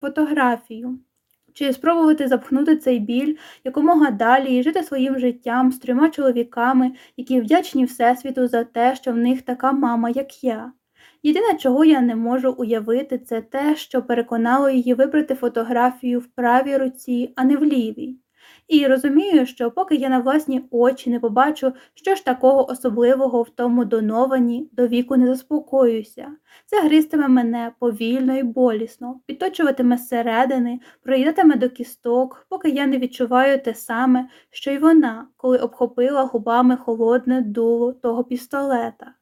фотографію. Чи спробувати запхнути цей біль якомога далі і жити своїм життям з трьома чоловіками, які вдячні Всесвіту за те, що в них така мама, як я. Єдине, чого я не можу уявити, це те, що переконало її вибрати фотографію в правій руці, а не в лівій. І розумію, що поки я на власні очі не побачу, що ж такого особливого в тому доновані, до віку не заспокоюся. Це гристиме мене повільно і болісно, підточуватиме зсередини, проїдатиме до кісток, поки я не відчуваю те саме, що й вона, коли обхопила губами холодне дуло того пістолета.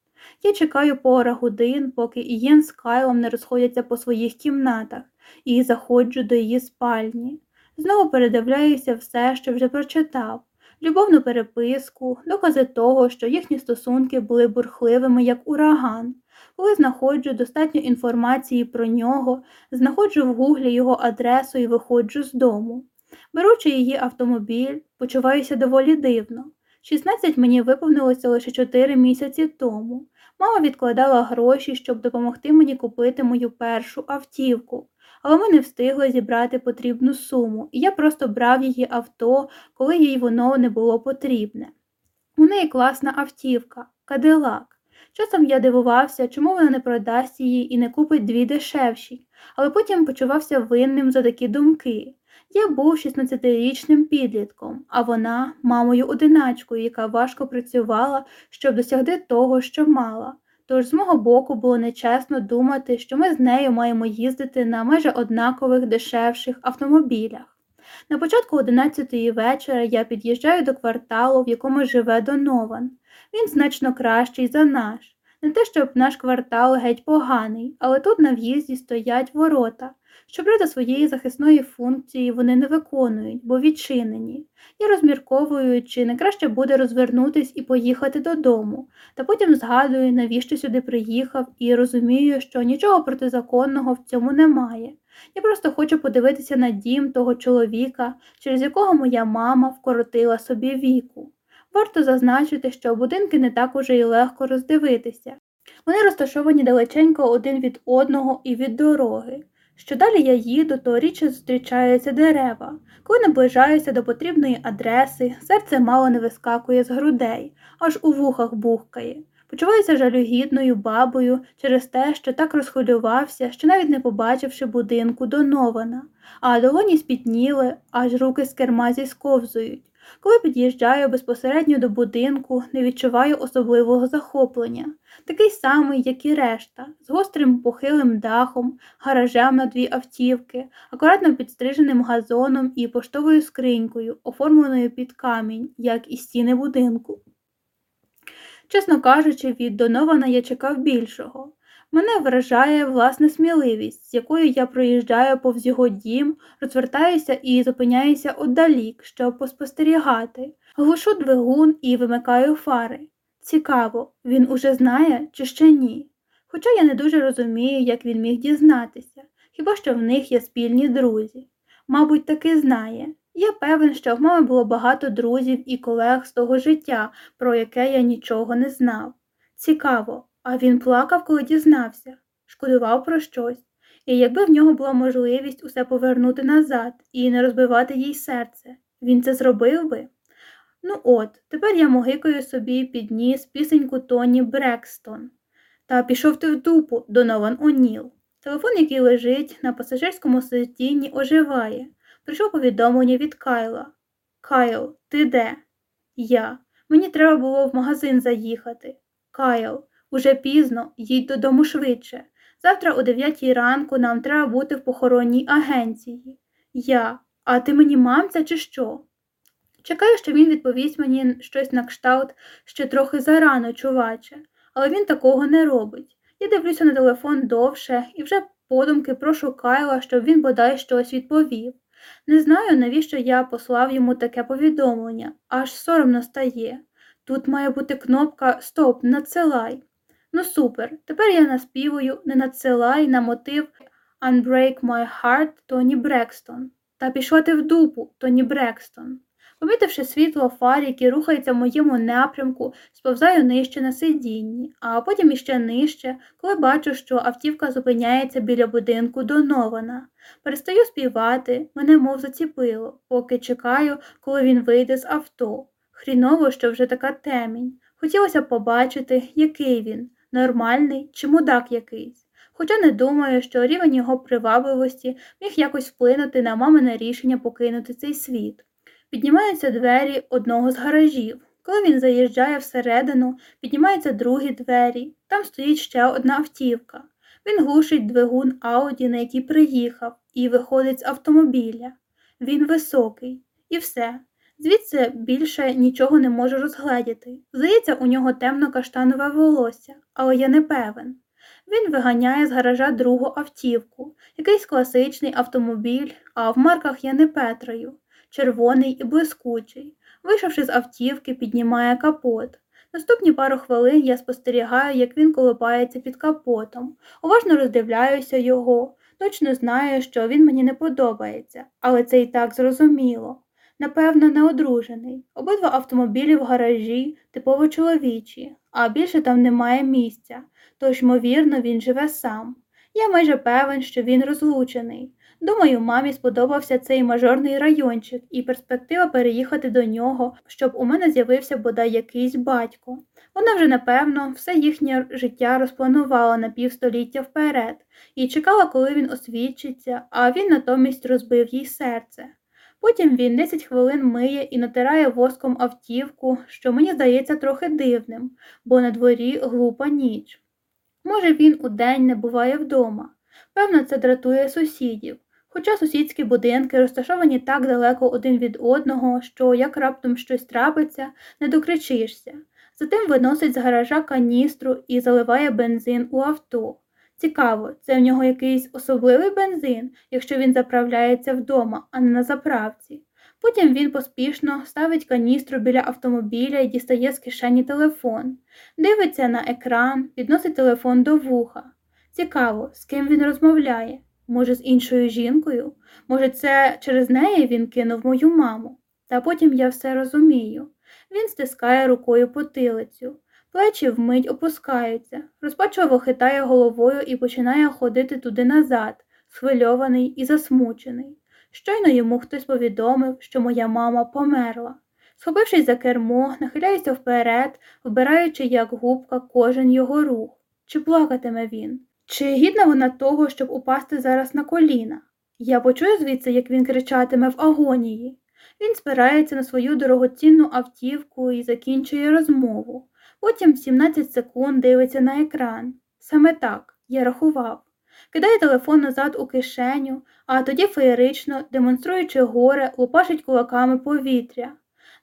Я чекаю пора годин, поки Ієн з Кайлом не розходяться по своїх кімнатах, і заходжу до її спальні. Знову передивляюся все, що вже прочитав, любовну переписку, докази того, що їхні стосунки були бурхливими, як ураган. Коли знаходжу достатньо інформації про нього, знаходжу в гуглі його адресу і виходжу з дому. Беручи її автомобіль, почуваюся доволі дивно. 16 мені виповнилося лише 4 місяці тому. Мама відкладала гроші, щоб допомогти мені купити мою першу автівку, але ми не встигли зібрати потрібну суму, і я просто брав її авто, коли їй воно не було потрібне. У неї класна автівка, кадилак. Часом я дивувався, чому вона не продасть її і не купить дві дешевші, але потім почувався винним за такі думки. Я був 16-річним підлітком, а вона мамою одиначкою, яка важко працювала, щоб досягти того, що мала. Тож з мого боку було нечесно думати, що ми з нею маємо їздити на майже однакових дешевших автомобілях. На початку 11-ї вечора я під'їжджаю до кварталу, в якому живе Донован. Він значно кращий за наш. Не те, щоб наш квартал геть поганий, але тут на в'їзді стоять ворота. Щоправда, своєї захисної функції вони не виконують, бо відчинені. Я розмірковую, чи не краще буде розвернутись і поїхати додому, та потім згадую, навіщо сюди приїхав, і розумію, що нічого протизаконного в цьому немає. Я просто хочу подивитися на дім того чоловіка, через якого моя мама вкоротила собі віку. Варто зазначити, що будинки не так уже й легко роздивитися. Вони розташовані далеченько один від одного і від дороги. Що далі я їду, то рідше зустрічаються дерева. Коли наближаюся до потрібної адреси, серце мало не вискакує з грудей, аж у вухах бухкає. Почуваюся жалюгідною бабою через те, що так розхвилювався, що навіть не побачивши будинку донована, а долоні спітніли, аж руки з керма зісковзують. Коли під'їжджаю безпосередньо до будинку, не відчуваю особливого захоплення, такий самий, як і решта, з гострим похилим дахом, гаражем на дві автівки, акуратно підстриженим газоном і поштовою скринькою, оформленою під камінь, як і стіни будинку. Чесно кажучи, від Донована я чекав більшого. Мене вражає власна сміливість, з якою я проїжджаю повз його дім, розвертаюся і зупиняюся отдалік, щоб поспостерігати, глушу двигун і вимикаю фари. Цікаво, він уже знає чи ще ні. Хоча я не дуже розумію, як він міг дізнатися, хіба що в них є спільні друзі. Мабуть, таки знає. Я певен, що в мами було багато друзів і колег з того життя, про яке я нічого не знав. Цікаво, а він плакав, коли дізнався, шкодував про щось, і якби в нього була можливість усе повернути назад і не розбивати їй серце, він це зробив би. Ну от, тепер я могикаю собі під ніс пісеньку Тоні Брекстон. Та пішов ти в дупу, Донован О'Ніл. Телефон, який лежить на пасажирському сидінні, оживає. Прийшло повідомлення від Кайла. Кайл, ти де? Я. Мені треба було в магазин заїхати. Кайл, уже пізно, їдь додому швидше. Завтра о дев'ятій ранку нам треба бути в похоронній агенції. Я, а ти мені мамця, чи що? Чекаю, що він відповість мені щось на кшталт ще трохи зарано, чуваче, але він такого не робить. Я дивлюся на телефон довше і вже подумки прошу Кайла, щоб він бодай щось відповів. Не знаю, навіщо я послав йому таке повідомлення, аж соромно стає. Тут має бути кнопка Стоп, надсилай. Ну супер, тепер я наспівую не надсилай на мотив Unbreak My Heart Тоні Брекстон. Та пішла ти в дупу, Тоні Брекстон. Помітивши світло фар, які рухаються в моєму напрямку, сповзаю нижче на сидінні, а потім іще нижче, коли бачу, що автівка зупиняється біля будинку Донована. Перестаю співати, мене мов заціпило, поки чекаю, коли він вийде з авто. Хріново, що вже така темінь. Хотілося побачити, який він, нормальний чи мудак якийсь. Хоча не думаю, що рівень його привабливості міг якось вплинути на мамине рішення покинути цей світ. Піднімаються двері одного з гаражів. Коли він заїжджає всередину, піднімаються другі двері, там стоїть ще одна автівка. Він глушить двигун Ауді, на який приїхав, і виходить з автомобіля. Він високий, і все. Звідси більше нічого не можу розгледіти. Здається, у нього темно каштанове волосся, але я не певен. Він виганяє з гаража другу автівку, якийсь класичний автомобіль, а в марках я не петраю, червоний і блискучий. Вийшовши з автівки, піднімає капот. Наступні пару хвилин я спостерігаю, як він колопається під капотом, уважно роздивляюся його, точно знаю, що він мені не подобається, але це і так зрозуміло. Напевно, не одружений. Обидва автомобілі в гаражі типово чоловічі, а більше там немає місця, тож, ймовірно, він живе сам. Я майже певен, що він розлучений. Думаю, мамі сподобався цей мажорний райончик і перспектива переїхати до нього, щоб у мене з'явився бодай якийсь батько. Вона вже, напевно, все їхнє життя розпланувала на півстоліття вперед і чекала, коли він освідчиться, а він натомість розбив їй серце. Потім він 10 хвилин миє і натирає воском автівку, що мені здається трохи дивним, бо на дворі глупа ніч. Може, він удень не буває вдома. Певно, це дратує сусідів. Хоча сусідські будинки розташовані так далеко один від одного, що як раптом щось трапиться, не докричишся. Затим виносить з гаража каністру і заливає бензин у авто. Цікаво, це в нього якийсь особливий бензин, якщо він заправляється вдома, а не на заправці. Потім він поспішно ставить каністру біля автомобіля і дістає з кишені телефон, дивиться на екран, підносить телефон до вуха. Цікаво, з ким він розмовляє. Може, з іншою жінкою? Може, це через неї він кинув мою маму? Та потім я все розумію. Він стискає рукою потилицю. Плечі вмить опускаються, розпачливо хитає головою і починає ходити туди назад, схвильований і засмучений. Щойно йому хтось повідомив, що моя мама померла. Схопившись за кермо, нахиляюся вперед, вбираючи, як губка, кожен його рух. Чи плакатиме він? Чи гідна вона того, щоб упасти зараз на коліна? Я почую звідси, як він кричатиме в агонії. Він спирається на свою дорогоцінну автівку і закінчує розмову. Потім 17 секунд дивиться на екран. Саме так, я рахував. Кидає телефон назад у кишеню, а тоді феєрично, демонструючи горе, лупашить кулаками повітря.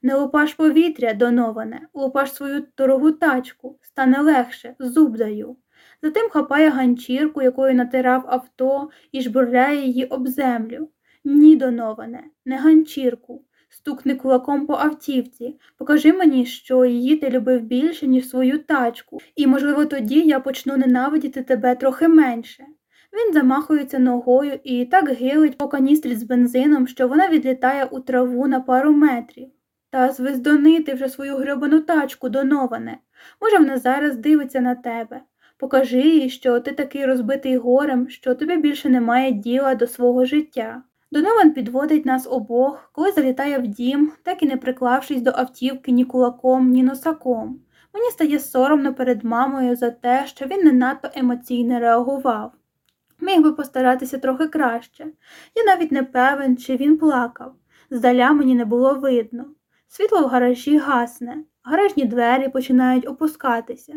Не лупаш повітря, доноване, лупаш свою дорогу тачку, стане легше, зуб даю. Затим хапає ганчірку, якою натирав авто, і жбурляє її об землю. Ні, доноване, не ганчірку. Стукни кулаком по автівці, покажи мені, що її ти любив більше, ніж свою тачку, і, можливо, тоді я почну ненавидіти тебе трохи менше. Він замахується ногою і так гилить по каністрі з бензином, що вона відлітає у траву на пару метрів. Та звездонити вже свою гребану тачку, доноване. Може, вона зараз дивиться на тебе. Покажи їй, що ти такий розбитий горем, що тобі більше немає діла до свого життя. Донован підводить нас обох, коли залітає в дім, так і не приклавшись до автівки ні кулаком, ні носаком. Мені стає соромно перед мамою за те, що він не надто емоційно реагував. Міг би постаратися трохи краще. Я навіть не певен, чи він плакав. Здаля мені не було видно. Світло в гаражі гасне, гаражні двері починають опускатися.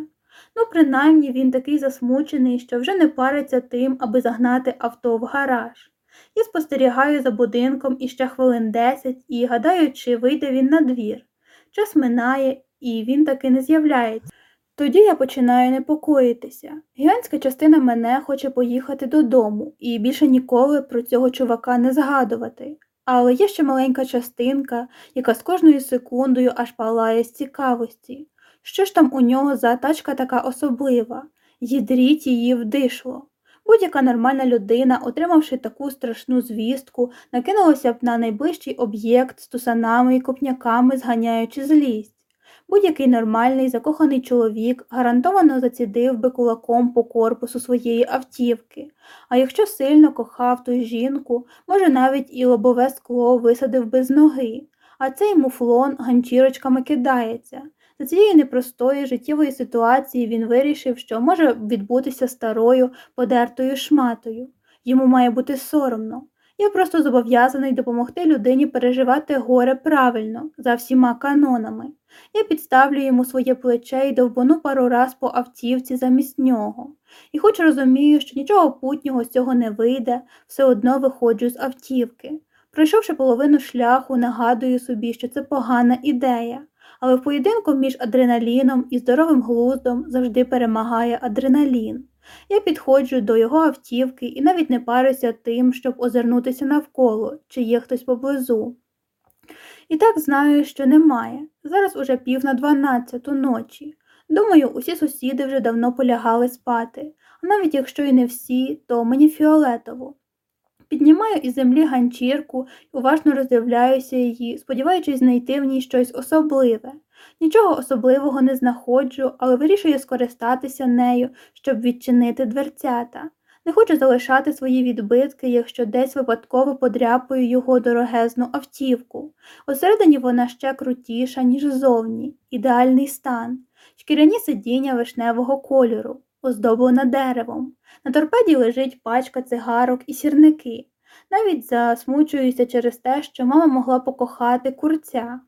Ну, принаймні він такий засмучений, що вже не париться тим, аби загнати авто в гараж. Я спостерігаю за будинком іще хвилин десять і гадаю, чи вийде він на двір. Час минає, і він таки не з'являється. Тоді я починаю непокоїтися. Гігантська частина мене хоче поїхати додому і більше ніколи про цього чувака не згадувати. Але є ще маленька частинка, яка з кожною секундою аж палає з цікавості. Що ж там у нього за тачка така особлива? Їдріть її вдишло. Будь-яка нормальна людина, отримавши таку страшну звістку, накинулася б на найближчий об'єкт з тусанами і копняками, зганяючи злість. Будь-який нормальний закоханий чоловік гарантовано зацідив би кулаком по корпусу своєї автівки, а якщо сильно кохав ту жінку, може навіть і лобове скло висадив би з ноги, а цей муфлон ганчірочками кидається. За цієї непростої життєвої ситуації він вирішив, що може відбутися старою подертою шматою. Йому має бути соромно. Я просто зобов'язаний допомогти людині переживати горе правильно, за всіма канонами. Я підставлю йому своє плече і довбану пару раз по автівці замість нього. І хоч розумію, що нічого путнього з цього не вийде, все одно виходжу з автівки. Пройшовши половину шляху, нагадую собі, що це погана ідея, але в поєдинку між адреналіном і здоровим глуздом завжди перемагає адреналін. Я підходжу до його автівки і навіть не парюся тим, щоб озирнутися навколо, чи є хтось поблизу. І так знаю, що немає. Зараз уже пів на дванадцяту ночі. Думаю, усі сусіди вже давно полягали спати, а навіть якщо і не всі, то мені фіолетово. Піднімаю із землі ганчірку уважно роздивляюся її, сподіваючись знайти в ній щось особливе. Нічого особливого не знаходжу, але вирішую скористатися нею, щоб відчинити дверцята. Не хочу залишати свої відбитки, якщо десь випадково подряпаю його дорогезну автівку. Усередині вона ще крутіша, ніж зовні, ідеальний стан, шкіряні сидіння вишневого кольору, оздоблена деревом. На торпеді лежить пачка цигарок і сірники. Навіть засмучуюся через те, що мама могла покохати курця.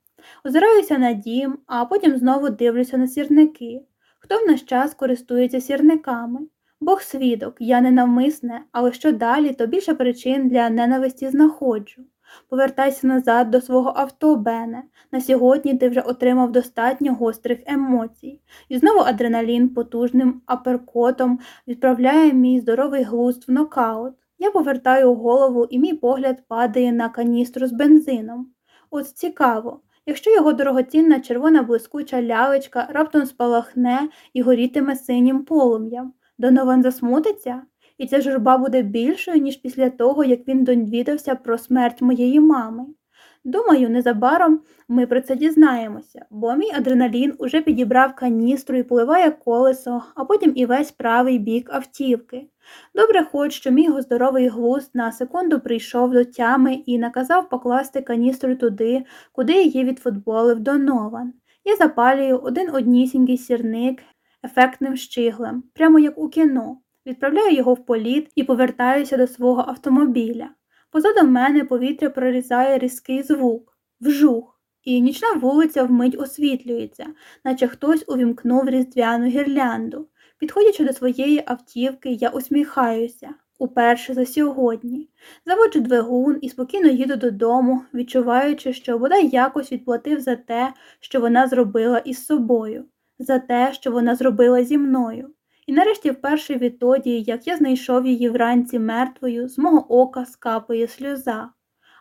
Озираюся на дім, а потім знову дивлюся на сірники. Хто в наш час користується сірниками? Бог свідок, я ненавмисне, але що далі, то більше причин для ненависті знаходжу. Повертайся назад до свого авто, Бене. На сьогодні ти вже отримав достатньо гострих емоцій. І знову адреналін потужним аперкотом відправляє мій здоровий глузд в нокаут. Я повертаю голову, і мій погляд падає на каністру з бензином. От цікаво, якщо його дорогоцінна червона блискуча лялечка раптом спалахне і горітиме синім полум'ям. Донован засмутиться, і ця журба буде більшою, ніж після того, як він довідався про смерть моєї мами. Думаю, незабаром ми про це дізнаємося, бо мій адреналін уже підібрав каністру і поливає колесо, а потім і весь правий бік автівки. Добре хоч, що мій здоровий глузд на секунду прийшов до тями і наказав покласти каністру туди, куди її відфутболив Донован. Я запалюю один однісінький сірник, ефектним щиглем, прямо як у кіно, відправляю його в політ і повертаюся до свого автомобіля. Позаду мене повітря прорізає різкий звук, вжух, і нічна вулиця вмить освітлюється, наче хтось увімкнув різдвяну гірлянду. Підходячи до своєї автівки, я усміхаюся уперше за сьогодні. Заводжу двигун і спокійно їду додому, відчуваючи, що бодай якось відплатив за те, що вона зробила із собою за те, що вона зробила зі мною. І нарешті вперше відтоді, як я знайшов її вранці мертвою, з мого ока скапує сльоза,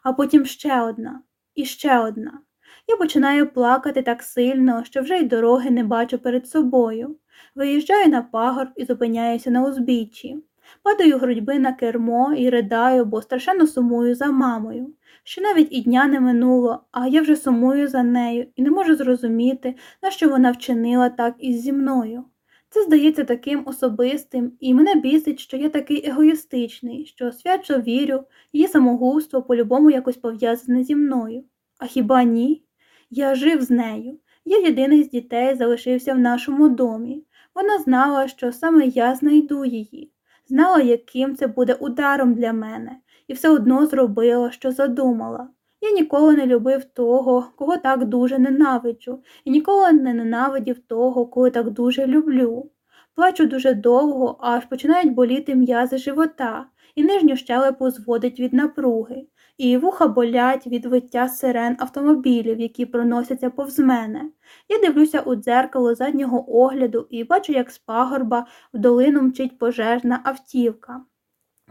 а потім ще одна, і ще одна. Я починаю плакати так сильно, що вже й дороги не бачу перед собою. Виїжджаю на пагорб і зупиняюся на узбіччі. Падаю грудьби на кермо і ридаю, бо страшенно сумую за мамою що навіть і дня не минуло, а я вже сумую за нею і не можу зрозуміти, на що вона вчинила так із зі мною. Це здається таким особистим, і мене бісить, що я такий егоїстичний, що свячо вірю, її самогубство по-любому якось пов'язане зі мною. А хіба ні? Я жив з нею. Я єдиний з дітей залишився в нашому домі. Вона знала, що саме я знайду її, знала, яким це буде ударом для мене, і все одно зробила, що задумала. Я ніколи не любив того, кого так дуже ненавиджу, і ніколи не ненавидів того, кого так дуже люблю. Плачу дуже довго, аж починають боліти м'язи живота, і нижню щелепу зводить від напруги, і вуха болять від виття сирен автомобілів, які проносяться повз мене. Я дивлюся у дзеркало заднього огляду і бачу, як з пагорба в долину мчить пожежна автівка.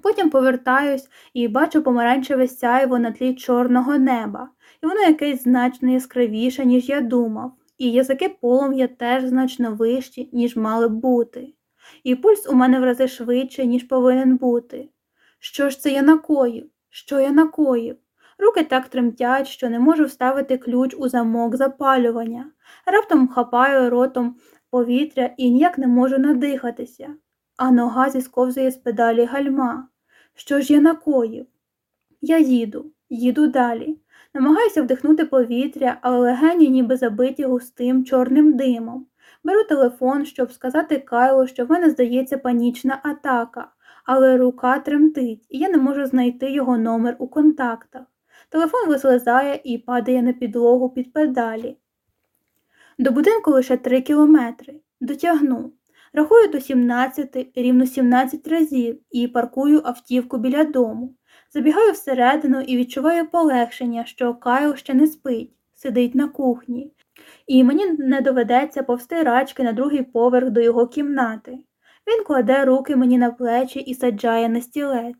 Потім повертаюсь і бачу помаранчеве сяйво на тлі чорного неба, і воно якесь значно яскравіше, ніж я думав, і язики полум'я теж значно вищі, ніж мали б бути. і пульс у мене в рази швидше, ніж повинен бути. Що ж це я накоїв? Що я накоїв? Руки так тремтять, що не можу вставити ключ у замок запалювання. Раптом хапаю ротом повітря і ніяк не можу надихатися, а нога зісковзує з педалі гальма. Що ж я накоїв? Я їду, їду далі. Намагаюся вдихнути повітря, але легені ніби забиті густим чорним димом. Беру телефон, щоб сказати Кайлу, що в мене здається панічна атака, але рука тремтить, і я не можу знайти його номер у контактах. Телефон вислизає і падає на підлогу під педалі. До будинку лише три кілометри. Дотягну. Рахую до 17, рівно 17 разів і паркую автівку біля дому. Забігаю всередину і відчуваю полегшення, що Кайл ще не спить, сидить на кухні, і мені не доведеться повсти рачки на другий поверх до його кімнати. Він кладе руки мені на плечі і саджає на стілець.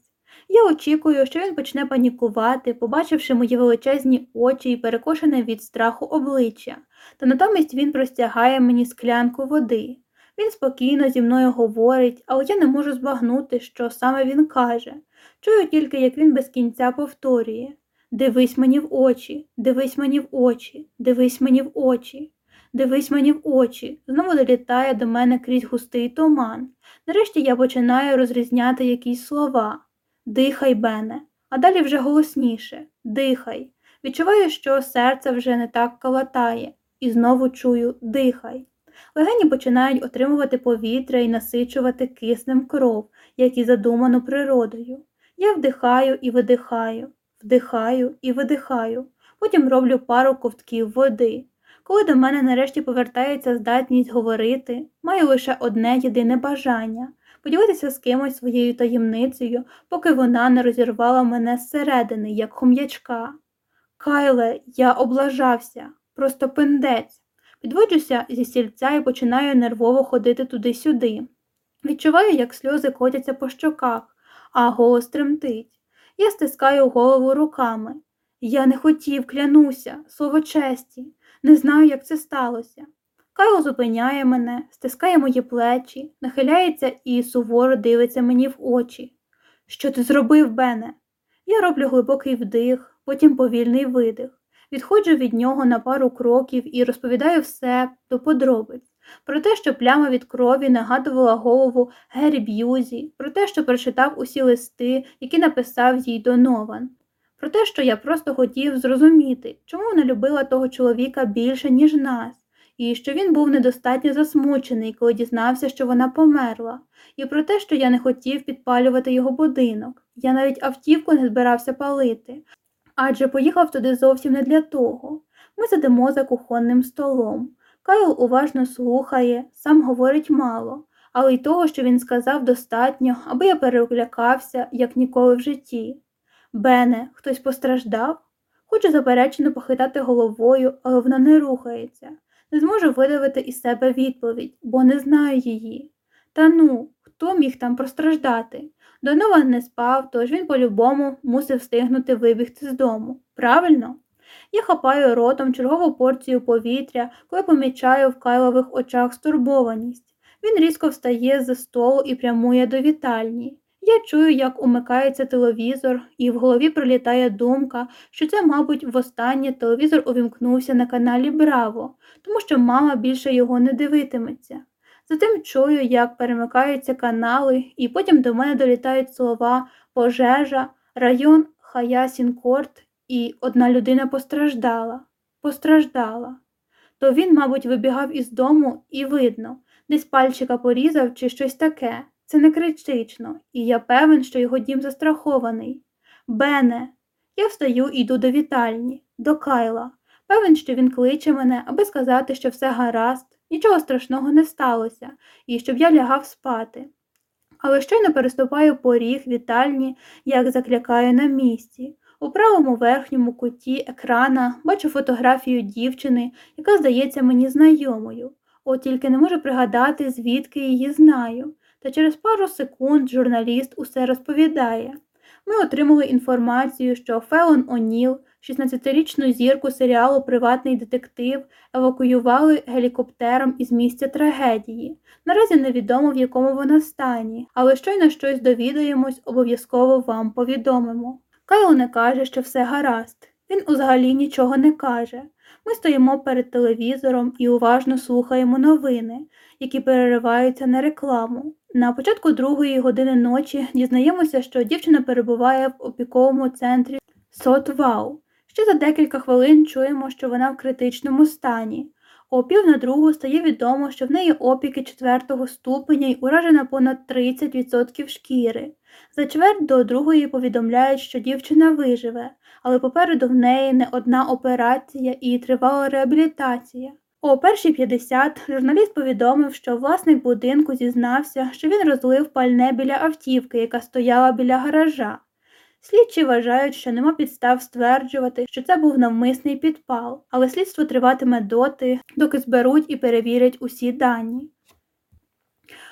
Я очікую, що він почне панікувати, побачивши мої величезні очі і перекошене від страху обличчя, та натомість він простягає мені склянку води. Він спокійно зі мною говорить, але я не можу збагнути, що саме він каже. Чую тільки, як він без кінця повторює Дивись мені в очі, дивись мені в очі, дивись мені в очі, дивись мені в очі. Знову долітає до мене крізь густий туман. Нарешті я починаю розрізняти якісь слова. Дихай, Бене, а далі вже голосніше дихай. Відчуваю, що серце вже не так калатає, і знову чую дихай. Легені починають отримувати повітря і насичувати киснем кров, як і задумано природою. Я вдихаю і видихаю, вдихаю і видихаю, потім роблю пару ковтків води. Коли до мене нарешті повертається здатність говорити, маю лише одне єдине бажання поділитися з кимось своєю таємницею, поки вона не розірвала мене зсередини, як хом'ячка. Кайле, я облажався, просто пиндець. Підводжуся зі стільця і починаю нервово ходити туди-сюди. Відчуваю, як сльози котяться по щоках, а голос тремтить. Я стискаю голову руками. Я не хотів, клянуся, слово честі, не знаю, як це сталося. Кайло зупиняє мене, стискає мої плечі, нахиляється і суворо дивиться мені в очі. Що ти зробив, Бене? Я роблю глибокий вдих, потім повільний видих. Відходжу від нього на пару кроків і розповідаю все до подробиць. Про те, що пляма від крові нагадувала голову Гері Б'юзі, про те, що прочитав усі листи, які написав їй Донован, про те, що я просто хотів зрозуміти, чому вона любила того чоловіка більше, ніж нас, і що він був недостатньо засмучений, коли дізнався, що вона померла, і про те, що я не хотів підпалювати його будинок. Я навіть автівку не збирався палити, адже поїхав туди зовсім не для того. Ми сидимо за кухонним столом. Кайл уважно слухає, сам говорить мало, але й того, що він сказав, достатньо, аби я перелякався, як ніколи в житті. Бене, хтось постраждав? Хочу заперечено похитати головою, але вона не рухається. Не зможу видавити із себе відповідь, бо не знаю її. Та ну, хто міг там постраждати? Донован не спав, тож він по-любому мусив встигнути вибігти з дому. Правильно? Я хапаю ротом чергову порцію повітря, коли помічаю в кайлових очах стурбованість. Він різко встає з столу і прямує до вітальні. Я чую, як умикається телевізор, і в голові прилітає думка, що це, мабуть, востаннє телевізор увімкнувся на каналі Браво, тому що мама більше його не дивитиметься. Затим чую, як перемикаються канали, і потім до мене долітають слова пожежа, район Хаясінкорт, і одна людина постраждала, постраждала. То він, мабуть, вибігав із дому і видно, десь пальчика порізав чи щось таке. Це не критично, і я певен, що його дім застрахований. Бене, я встаю і йду до вітальні, до Кайла. Певен, що він кличе мене, аби сказати, що все гаразд, нічого страшного не сталося, і щоб я лягав спати. Але щойно переступаю поріг вітальні, як заклякаю на місці. У правому верхньому куті екрана бачу фотографію дівчини, яка здається мені знайомою, от тільки не можу пригадати, звідки її знаю. Та через пару секунд журналіст усе розповідає. Ми отримали інформацію, що Фелон О'Ніл 16-річну зірку серіалу Приватний детектив евакуювали гелікоптером із місця трагедії. Наразі невідомо в якому вона стані, але щойно щось довідаємось, обов'язково вам повідомимо. Кайл не каже, що все гаразд. Він взагалі нічого не каже. Ми стоїмо перед телевізором і уважно слухаємо новини, які перериваються на рекламу. На початку другої години ночі дізнаємося, що дівчина перебуває в опіковому центрі Сотвау. Ще за декілька хвилин чуємо, що вона в критичному стані. О пів на другу стає відомо, що в неї опіки четвертого ступеня й уражена понад 30% шкіри. За чверть до другої повідомляють, що дівчина виживе, але попереду в неї не одна операція і тривала реабілітація. О першій 50 журналіст повідомив, що власник будинку зізнався, що він розлив пальне біля автівки, яка стояла біля гаража. Слідчі вважають, що нема підстав стверджувати, що це був навмисний підпал, але слідство триватиме доти, доки зберуть і перевірять усі дані.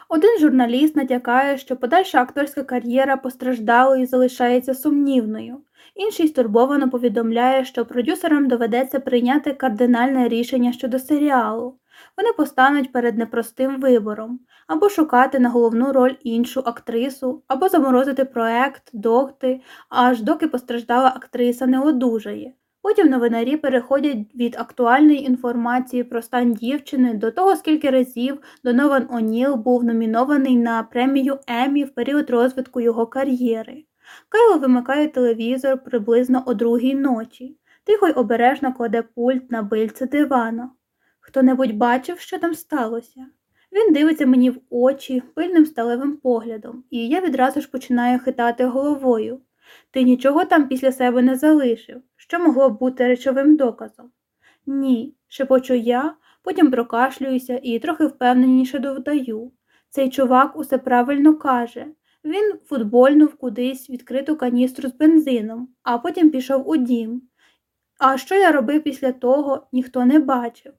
Один журналіст натякає, що подальша акторська кар'єра постраждалої залишається сумнівною. Інший стурбовано повідомляє, що продюсерам доведеться прийняти кардинальне рішення щодо серіалу. Вони постануть перед непростим вибором або шукати на головну роль іншу актрису, або заморозити проект, догти, аж доки постраждала актриса не одужає. Потім новинарі переходять від актуальної інформації про стан дівчини до того, скільки разів Донован О'Ніл був номінований на премію Еммі в період розвитку його кар'єри. Кайло вимикає телевізор приблизно о другій ночі, тихо й обережно кладе пульт на бильце дивана. Хто небудь бачив, що там сталося? Він дивиться мені в очі пильним сталевим поглядом, і я відразу ж починаю хитати головою. Ти нічого там після себе не залишив, що могло б бути речовим доказом? Ні, шепочу я, потім прокашлююся і трохи впевненіше додаю. Цей чувак усе правильно каже. Він футбольнув кудись відкриту каністру з бензином, а потім пішов у дім. А що я робив після того, ніхто не бачив.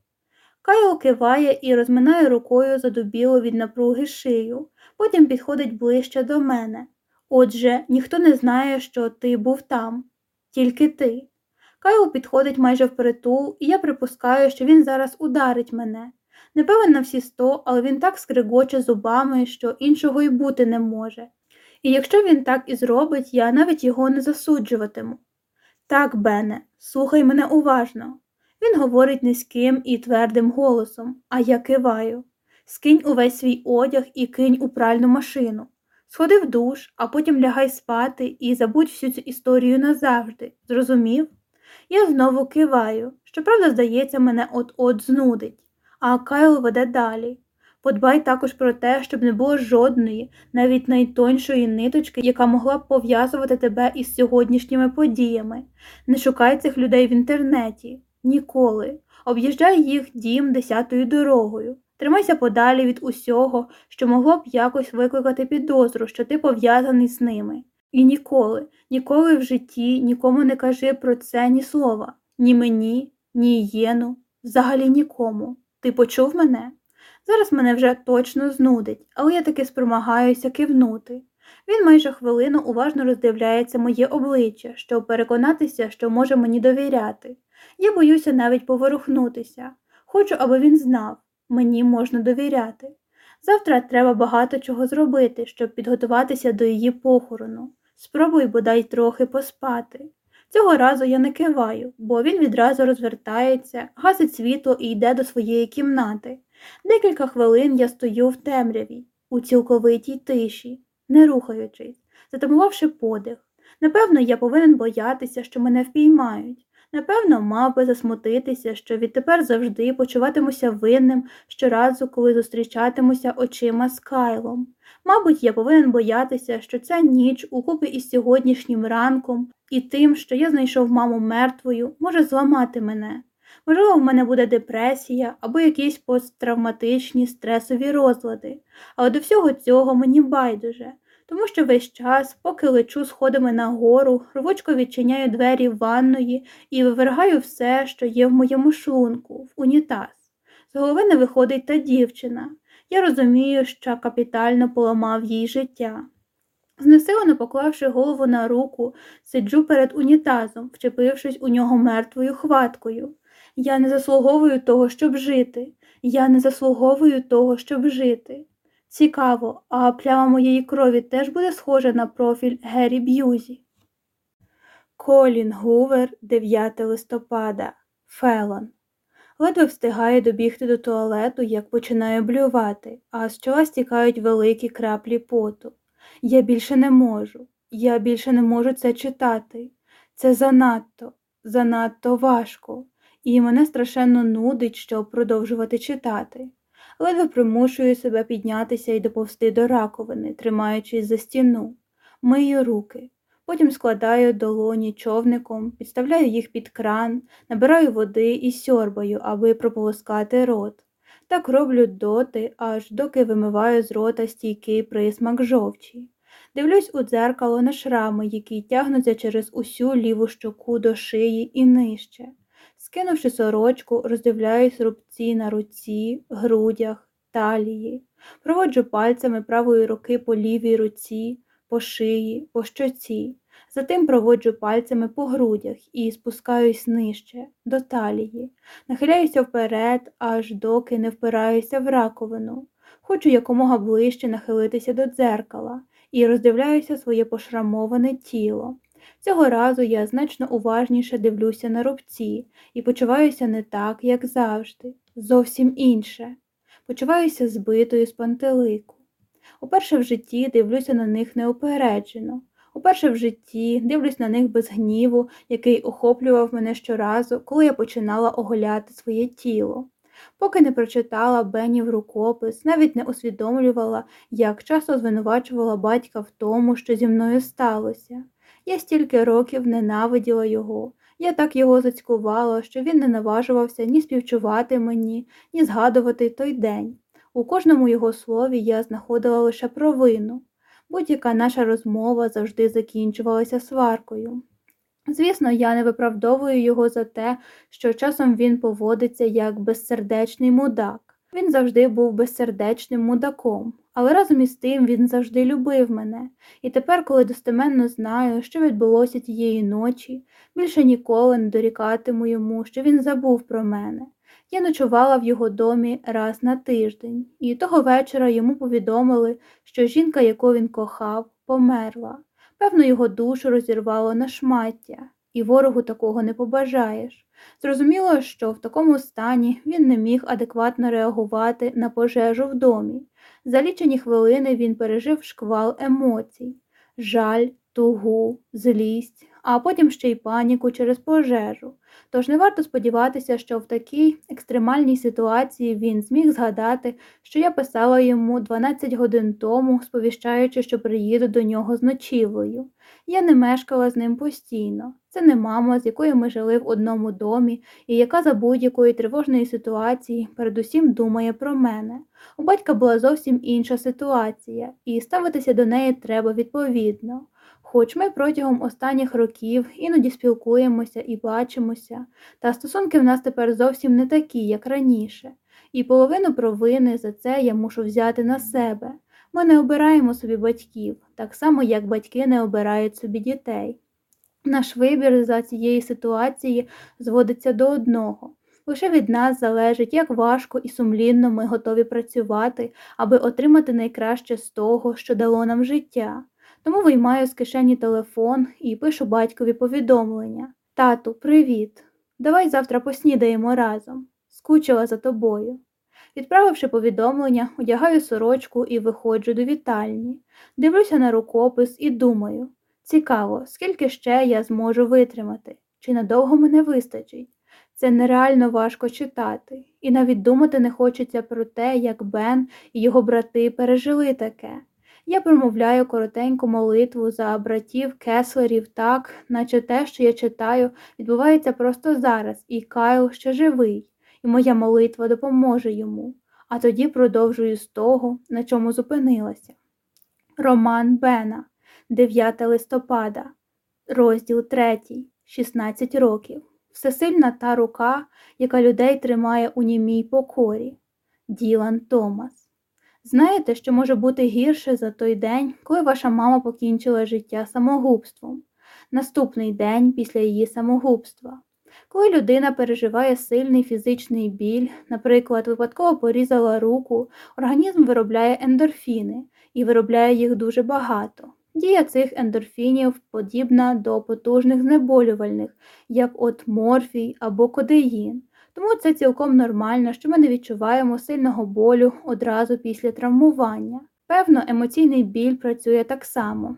Кайл киває і розминає рукою задубіло від напруги шию, потім підходить ближче до мене. Отже, ніхто не знає, що ти був там, тільки ти. Кайл підходить майже впритул, і я припускаю, що він зараз ударить мене. Не певен на всі сто, але він так скригоче зубами, що іншого й бути не може. І якщо він так і зробить, я навіть його не засуджуватиму. Так, Бене, слухай мене уважно. Він говорить низьким і твердим голосом, а я киваю. Скинь увесь свій одяг і кинь у пральну машину. Сходи в душ, а потім лягай спати і забудь всю цю історію назавжди. Зрозумів? Я знову киваю, щоправда, здається, мене от-от знудить, а Кайл веде далі. Подбай також про те, щоб не було жодної, навіть найтоншої ниточки, яка могла б пов'язувати тебе із сьогоднішніми подіями. Не шукай цих людей в інтернеті. Ніколи. Об'їжджай їх дім десятою дорогою. Тримайся подалі від усього, що могло б якось викликати підозру, що ти пов'язаний з ними. І ніколи, ніколи в житті нікому не кажи про це ні слова, ні мені, ні Єну, взагалі нікому. Ти почув мене? Зараз мене вже точно знудить, але я таки спромагаюся кивнути. Він майже хвилину уважно роздивляється моє обличчя, щоб переконатися, що може мені довіряти. Я боюся навіть поворухнутися. Хочу, аби він знав, мені можна довіряти. Завтра треба багато чого зробити, щоб підготуватися до її похорону. Спробуй бодай трохи поспати. Цього разу я не киваю, бо він відразу розвертається, гасить світло і йде до своєї кімнати. Декілька хвилин я стою в темряві, у цілковитій тиші, не рухаючись, затамувавши подих. Напевно, я повинен боятися, що мене впіймають. Напевно, мав би засмутитися, що відтепер завжди почуватимуся винним щоразу, коли зустрічатимуся очима з Кайлом. Мабуть, я повинен боятися, що ця ніч, укупи із сьогоднішнім ранком і тим, що я знайшов маму мертвою, може зламати мене. Можливо, в мене буде депресія або якісь посттравматичні стресові розлади, але до всього цього мені байдуже тому що весь час, поки лечу сходами нагору, рвучко відчиняю двері ванної і вивергаю все, що є в моєму шлунку, в унітаз. З голови не виходить та дівчина. Я розумію, що капітально поламав їй життя. Знесилено поклавши голову на руку, сиджу перед унітазом, вчепившись у нього мертвою хваткою. Я не заслуговую того, щоб жити. Я не заслуговую того, щоб жити. Цікаво, а пляма моєї крові теж буде схожа на профіль Геррі Б'юзі. Колін Гувер, 9 листопада. Фелон. Ледве встигає добігти до туалету, як починає блювати, а з чола стікають великі краплі поту. Я більше не можу, я більше не можу це читати. Це занадто, занадто важко, і мене страшенно нудить, щоб продовжувати читати. Ледве примушую себе піднятися і доповзти до раковини, тримаючись за стіну, мию руки. Потім складаю долоні човником, підставляю їх під кран, набираю води і сьорбаю, аби прополоскати рот. Так роблю доти, аж доки вимиваю з рота стійкий присмак жовчі. Дивлюсь у дзеркало на шрами, які тягнуться через усю ліву щоку до шиї і нижче. Скинувши сорочку, роздивляюсь рубці на руці, грудях, талії, проводжу пальцями правої руки по лівій руці, по шиї, по щоці. Затим проводжу пальцями по грудях і спускаюсь нижче, до талії, нахиляюся вперед, аж доки не впираюся в раковину. Хочу якомога ближче нахилитися до дзеркала і роздивляюся своє пошрамоване тіло. Цього разу я значно уважніше дивлюся на рубці і почуваюся не так, як завжди, зовсім інше. Почуваюся збитою з пантелику. Уперше в житті дивлюся на них неупереджено. Уперше в житті дивлюсь на них без гніву, який охоплював мене щоразу, коли я починала оголяти своє тіло. Поки не прочитала Бенів рукопис, навіть не усвідомлювала, як часто звинувачувала батька в тому, що зі мною сталося. Я стільки років ненавиділа його, я так його зацькувала, що він не наважувався ні співчувати мені, ні згадувати той день. У кожному його слові я знаходила лише провину. Будь-яка наша розмова завжди закінчувалася сваркою. Звісно, я не виправдовую його за те, що часом він поводиться як безсердечний мудак. Він завжди був безсердечним мудаком, але разом із тим він завжди любив мене, і тепер, коли достеменно знаю, що відбулося тієї ночі, більше ніколи не дорікатиму йому, що він забув про мене. Я ночувала в його домі раз на тиждень, і того вечора йому повідомили, що жінка, яку він кохав, померла. Певно, його душу розірвало на шмаття, і ворогу такого не побажаєш. Зрозуміло, що в такому стані він не міг адекватно реагувати на пожежу в домі. За лічені хвилини він пережив шквал емоцій жаль, тугу, злість, а потім ще й паніку через пожежу. Тож не варто сподіватися, що в такій екстремальній ситуації він зміг згадати, що я писала йому 12 годин тому, сповіщаючи, що приїду до нього з ночівлею. Я не мешкала з ним постійно. Це не мама, з якою ми жили в одному домі, і яка за будь-якої тривожної ситуації передусім думає про мене. У батька була зовсім інша ситуація, і ставитися до неї треба відповідно. Хоч ми протягом останніх років іноді спілкуємося і бачимося, та стосунки в нас тепер зовсім не такі, як раніше, і половину провини за це я мушу взяти на себе. Ми не обираємо собі батьків, так само, як батьки не обирають собі дітей. Наш вибір за цієї ситуації зводиться до одного. Лише від нас залежить, як важко і сумлінно ми готові працювати, аби отримати найкраще з того, що дало нам життя. Тому виймаю з кишені телефон і пишу батькові повідомлення Тату, привіт! Давай завтра поснідаємо разом. Скучила за тобою. Відправивши повідомлення, одягаю сорочку і виходжу до вітальні. Дивлюся на рукопис і думаю цікаво, скільки ще я зможу витримати, чи надовго мене вистачить. Це нереально важко читати, і навіть думати не хочеться про те, як Бен і його брати пережили таке. Я промовляю коротеньку молитву за братів кеслерів так, наче те, що я читаю, відбувається просто зараз, і Кайл ще живий, і моя молитва допоможе йому, а тоді продовжую з того, на чому зупинилася. Роман Бена, 9 листопада, розділ 3, 16 років. Всесильна та рука, яка людей тримає у німій покорі. Ділан Томас. Знаєте, що може бути гірше за той день, коли ваша мама покінчила життя самогубством, наступний день після її самогубства. Коли людина переживає сильний фізичний біль, наприклад, випадково порізала руку, організм виробляє ендорфіни і виробляє їх дуже багато. Дія цих ендорфінів подібна до потужних знеболювальних, як от морфій або кодеїн. Тому це цілком нормально, що ми не відчуваємо сильного болю одразу після травмування. Певно, емоційний біль працює так само.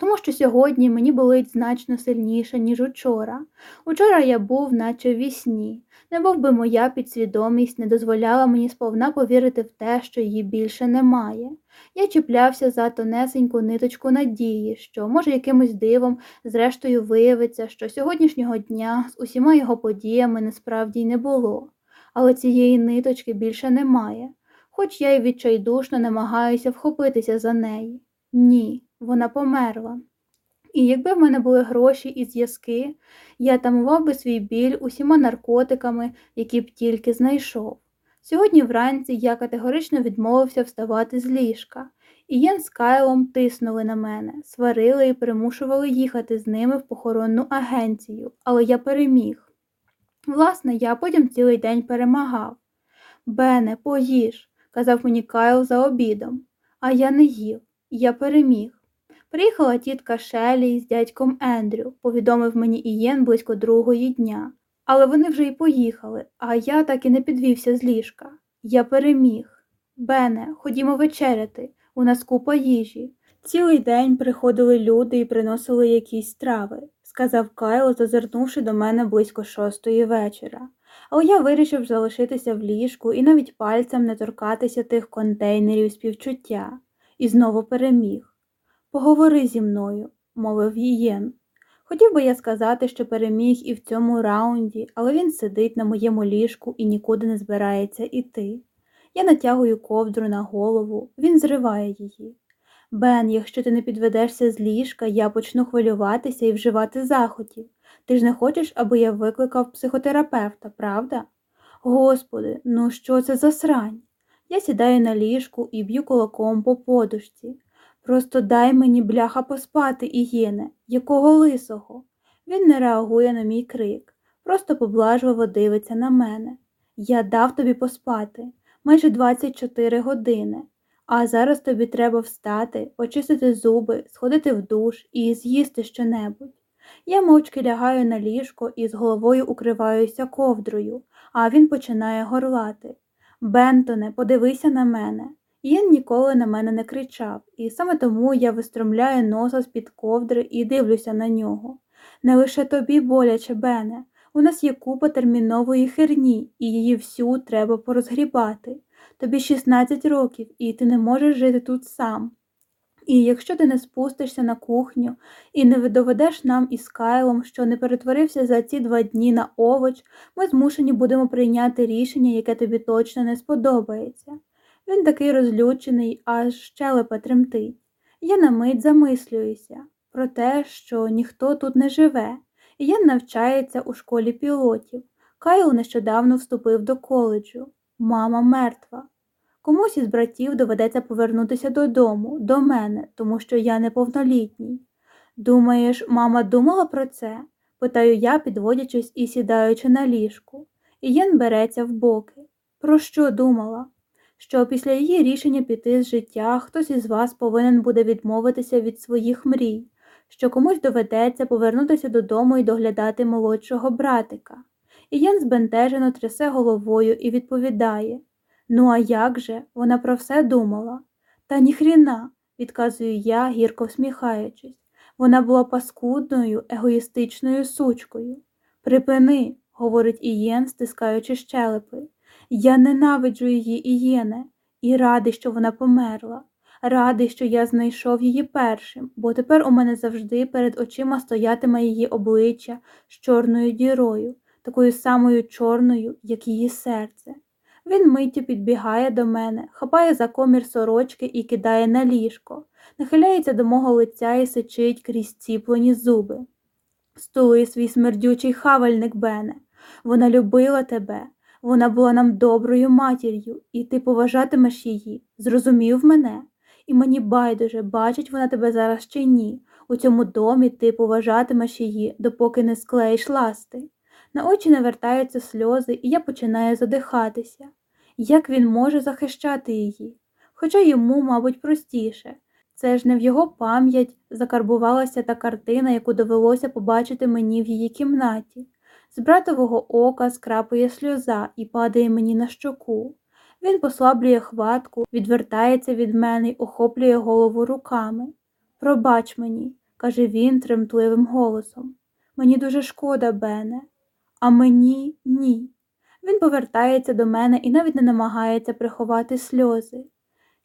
Тому що сьогодні мені болить значно сильніше, ніж учора. Учора я був, наче в вісні. Не був би моя підсвідомість не дозволяла мені сповна повірити в те, що її більше немає. Я чіплявся за тонесеньку ниточку надії, що, може, якимось дивом, зрештою, виявиться, що сьогоднішнього дня з усіма його подіями насправді й не було, але цієї ниточки більше немає, хоч я й відчайдушно намагаюся вхопитися за неї. Ні, вона померла. І якби в мене були гроші і зв'язки, я тамував би свій біль усіма наркотиками, які б тільки знайшов. Сьогодні вранці я категорично відмовився вставати з ліжка, і Єн з Кайлом тиснули на мене, сварили і примушували їхати з ними в похоронну агенцію, але я переміг. Власне, я потім цілий день перемагав. Бене, поїж, казав мені Кайл за обідом, а я не їв, я переміг. Приїхала тітка Шелі з дядьком Ендрю, повідомив мені Ієн близько другої дня. Але вони вже й поїхали, а я так і не підвівся з ліжка. Я переміг. Бене, ходімо вечеряти, у нас купа їжі. Цілий день приходили люди і приносили якісь страви, сказав Кайло, зазирнувши до мене близько шостої вечора. Але я вирішив залишитися в ліжку і навіть пальцем не торкатися тих контейнерів співчуття, і знову переміг. Поговори зі мною, мовив Їєн. Хотів би я сказати, що переміг і в цьому раунді, але він сидить на моєму ліжку і нікуди не збирається іти. Я натягую ковдру на голову, він зриває її. Бен, якщо ти не підведешся з ліжка, я почну хвилюватися і вживати заходів. Ти ж не хочеш, аби я викликав психотерапевта, правда? Господи, ну що це за срань? Я сідаю на ліжку і б'ю кулаком по подушці. Просто дай мені бляха поспати, Ієне, якого лисого. Він не реагує на мій крик, просто поблажливо дивиться на мене. Я дав тобі поспати майже 24 години, а зараз тобі треба встати, очистити зуби, сходити в душ і з'їсти щонебудь. Я мовчки лягаю на ліжко і з головою укриваюся ковдрою, а він починає горлати. Бентоне, подивися на мене. Ієн ніколи на мене не кричав, і саме тому я вистромляю носа з-під ковдри і дивлюся на нього. Не лише тобі боляче, Бене, у нас є купа термінової херні, і її всю треба порозгрібати. Тобі 16 років, і ти не можеш жити тут сам. І якщо ти не спустишся на кухню і не доведеш нам із Кайлом, що не перетворився за ці два дні на овоч, ми змушені будемо прийняти рішення, яке тобі точно не сподобається. Він такий розлючений, аж щелепа тремтить. Я на мить замислююся про те, що ніхто тут не живе, і я навчається у школі пілотів. Кайл нещодавно вступив до коледжу. Мама мертва. Комусь із братів доведеться повернутися додому, до мене, тому що я неповнолітній. Думаєш, мама думала про це? питаю я, підводячись і сідаючи на ліжку. Ієн береться в боки. Про що думала? Що після її рішення піти з життя хтось із вас повинен буде відмовитися від своїх мрій, що комусь доведеться повернутися додому і доглядати молодшого братика. І Ян збентежено трясе головою і відповідає Ну, а як же? Вона про все думала. Та ніхріна, відказую я, гірко всміхаючись. Вона була паскудною, егоїстичною сучкою. Припини, говорить Ієн, стискаючи щелепи. Я ненавиджу її Ієне, і радий, що вона померла, радий, що я знайшов її першим, бо тепер у мене завжди перед очима стоятиме її обличчя з чорною дірою, такою самою чорною, як її серце. Він миттю підбігає до мене, хапає за комір сорочки і кидає на ліжко, нахиляється до мого лиця і сичить крізь ціплені зуби. Стули свій смердючий хавальник Бене. Вона любила тебе, Вона була нам доброю матір'ю, і ти поважатимеш її. Зрозумів мене? І мені байдуже, бачить вона тебе зараз чи ні. У цьому домі ти поважатимеш її, допоки не склеїш ласти. На очі навертаються сльози, і я починаю задихатися. Як він може захищати її? Хоча йому, мабуть, простіше. Це ж не в його пам'ять закарбувалася та картина, яку довелося побачити мені в її кімнаті. З братового ока скрапує сльоза і падає мені на щоку. Він послаблює хватку, відвертається від мене й охоплює голову руками. Пробач мені, каже він тремтливим голосом. Мені дуже шкода, Бене, а мені ні. Він повертається до мене і навіть не намагається приховати сльози.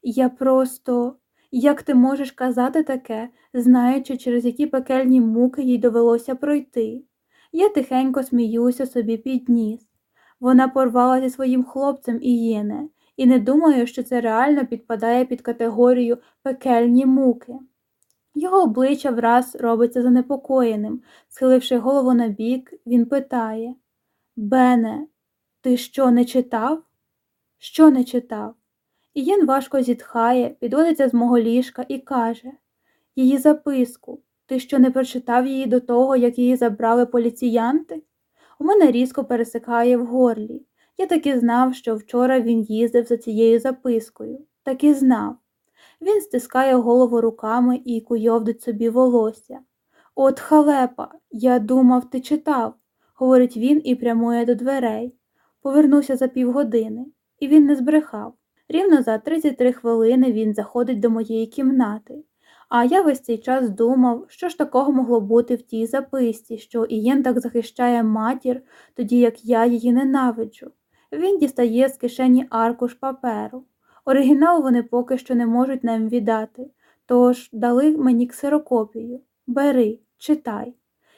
Я просто, як ти можеш казати таке, знаючи, через які пекельні муки їй довелося пройти? Я тихенько сміюся собі під ніс. Вона порвала зі своїм хлопцем Ієне, і не думаю, що це реально підпадає під категорію пекельні муки. Його обличчя враз робиться занепокоєним. Схиливши голову на бік, він питає Бене, ти що не читав? Що не читав? Ієн важко зітхає, підводиться з мого ліжка і каже Її записку. Ти що не прочитав її до того, як її забрали поліціянти? У мене різко пересикає в горлі. Я таки знав, що вчора він їздив за цією запискою. Так і знав. Він стискає голову руками і куйовдить собі волосся. От халепа, я думав, ти читав, говорить він і прямує до дверей. Повернуся за півгодини, і він не збрехав. Рівно за 33 хвилини він заходить до моєї кімнати. А я весь цей час думав, що ж такого могло бути в тій записці, що Ієн так захищає матір, тоді як я її ненавиджу. Він дістає з кишені аркуш паперу. Оригінал вони поки що не можуть нам віддати, тож дали мені ксерокопію. Бери, читай.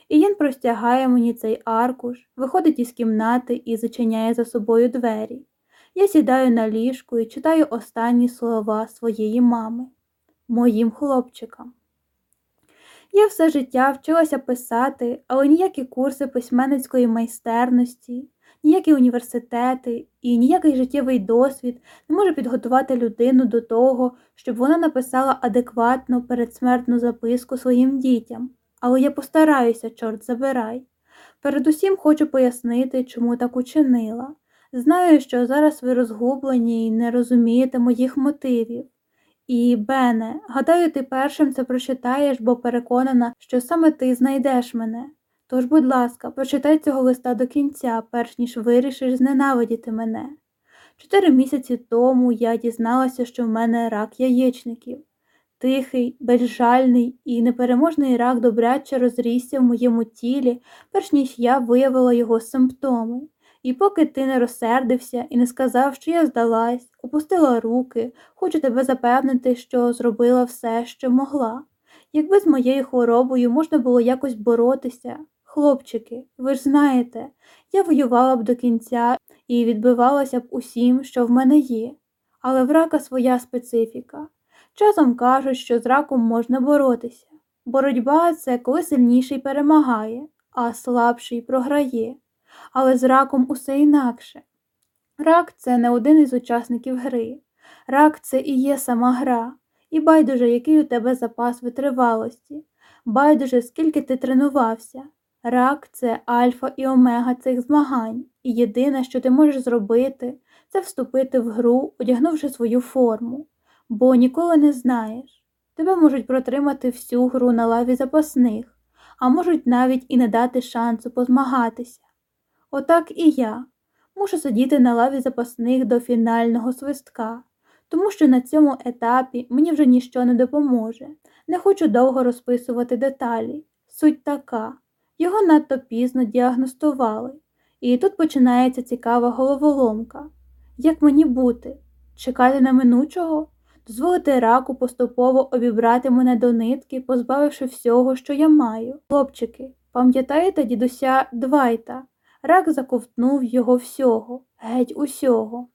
Ієн простягає мені цей аркуш, виходить із кімнати і зачиняє за собою двері. Я сідаю на ліжку і читаю останні слова своєї мами моїм хлопчикам. Я все життя вчилася писати, але ніякі курси письменницької майстерності, ніякі університети і ніякий життєвий досвід не може підготувати людину до того, щоб вона написала адекватну передсмертну записку своїм дітям. Але я постараюся, чорт забирай. Передусім хочу пояснити, чому так учинила. Знаю, що зараз ви розгублені і не розумієте моїх мотивів. І, Бене, гадаю, ти першим це прочитаєш, бо переконана, що саме ти знайдеш мене. Тож, будь ласка, прочитай цього листа до кінця, перш ніж вирішиш зненавидіти мене. Чотири місяці тому я дізналася, що в мене рак яєчників. Тихий, безжальний і непереможний рак добряче розрісся в моєму тілі, перш ніж я виявила його симптоми. І поки ти не розсердився і не сказав, що я здалась, опустила руки, хочу тебе запевнити, що зробила все, що могла. Якби з моєю хворобою можна було якось боротися, хлопчики, ви ж знаєте, я воювала б до кінця і відбивалася б усім, що в мене є, але в рака своя специфіка. Часом кажуть, що з раком можна боротися. Боротьба це коли сильніший перемагає, а слабший програє але з раком усе інакше. Рак це не один із учасників гри. Рак це і є сама гра, і байдуже, який у тебе запас витривалості, байдуже, скільки ти тренувався. Рак це альфа і омега цих змагань, і єдине, що ти можеш зробити, це вступити в гру, одягнувши свою форму, бо ніколи не знаєш. Тебе можуть протримати всю гру на лаві запасних, а можуть навіть і не дати шансу позмагатися. Отак і я мушу сидіти на лаві запасних до фінального свистка, тому що на цьому етапі мені вже ніщо не допоможе. Не хочу довго розписувати деталі. Суть така його надто пізно діагностували, і тут починається цікава головоломка. Як мені бути? Чекати на минучого? Дозволити раку поступово обібрати мене до нитки, позбавивши всього, що я маю. Хлопчики, пам'ятаєте дідуся Двайта? Рак заковтнув його всього, геть усього.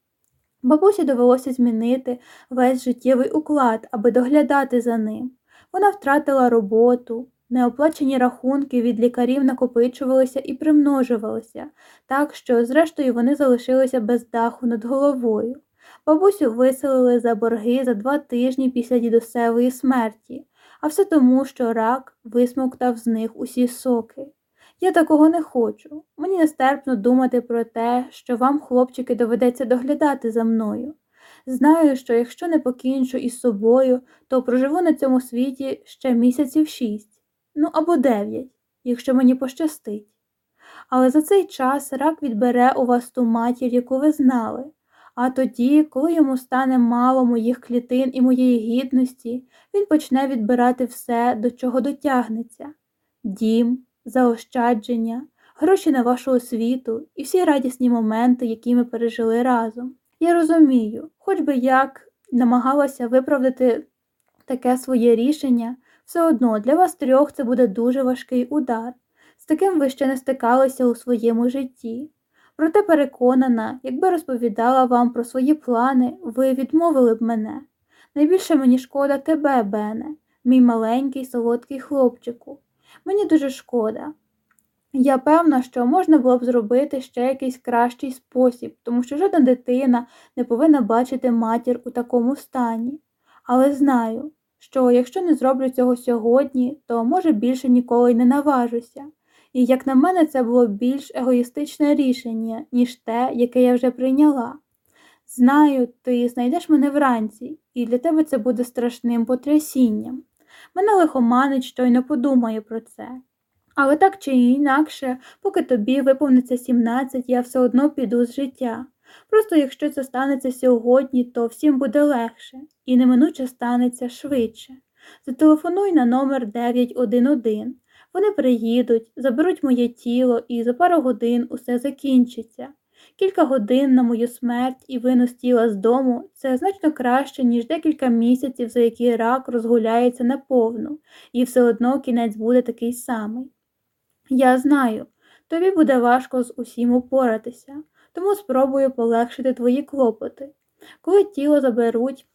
Бабусі довелося змінити весь життєвий уклад, аби доглядати за ним. Вона втратила роботу, Неоплачені рахунки від лікарів накопичувалися і примножувалися, так що, зрештою, вони залишилися без даху над головою. Бабусю виселили за борги за два тижні після дідусевої смерті, а все тому, що рак висмоктав з них усі соки. Я такого не хочу. Мені нестерпно думати про те, що вам, хлопчики, доведеться доглядати за мною. Знаю, що якщо не покінчу із собою, то проживу на цьому світі ще місяців шість, ну або дев'ять, якщо мені пощастить. Але за цей час рак відбере у вас ту матір, яку ви знали, а тоді, коли йому стане мало моїх клітин і моєї гідності, він почне відбирати все, до чого дотягнеться дім, заощадження, гроші на вашу освіту і всі радісні моменти, які ми пережили разом. Я розумію, хоч би як намагалася виправдати таке своє рішення, все одно для вас трьох це буде дуже важкий удар. З таким ви ще не стикалися у своєму житті. Проте переконана, якби розповідала вам про свої плани, ви відмовили б мене. Найбільше мені шкода тебе, Бене, мій маленький солодкий хлопчику. Мені дуже шкода. Я певна, що можна було б зробити ще якийсь кращий спосіб, тому що жодна дитина не повинна бачити матір у такому стані. Але знаю, що якщо не зроблю цього сьогодні, то може більше ніколи й не наважуся. І, як на мене, це було більш егоїстичне рішення, ніж те, яке я вже прийняла. Знаю, ти знайдеш мене вранці, і для тебе це буде страшним потрясінням. Мене лихоманить щойно подумає про це. Але так чи інакше, поки тобі виповниться 17, я все одно піду з життя. Просто якщо це станеться сьогодні, то всім буде легше, і неминуче станеться швидше. Зателефонуй на номер 911. Вони приїдуть, заберуть моє тіло, і за пару годин усе закінчиться. Кілька годин на мою смерть і винос тіла з дому це значно краще, ніж декілька місяців, за які рак розгуляється наповну, і все одно кінець буде такий самий. Я знаю, тобі буде важко з усім упоратися, тому спробую полегшити твої клопоти. Коли тіло заберуть,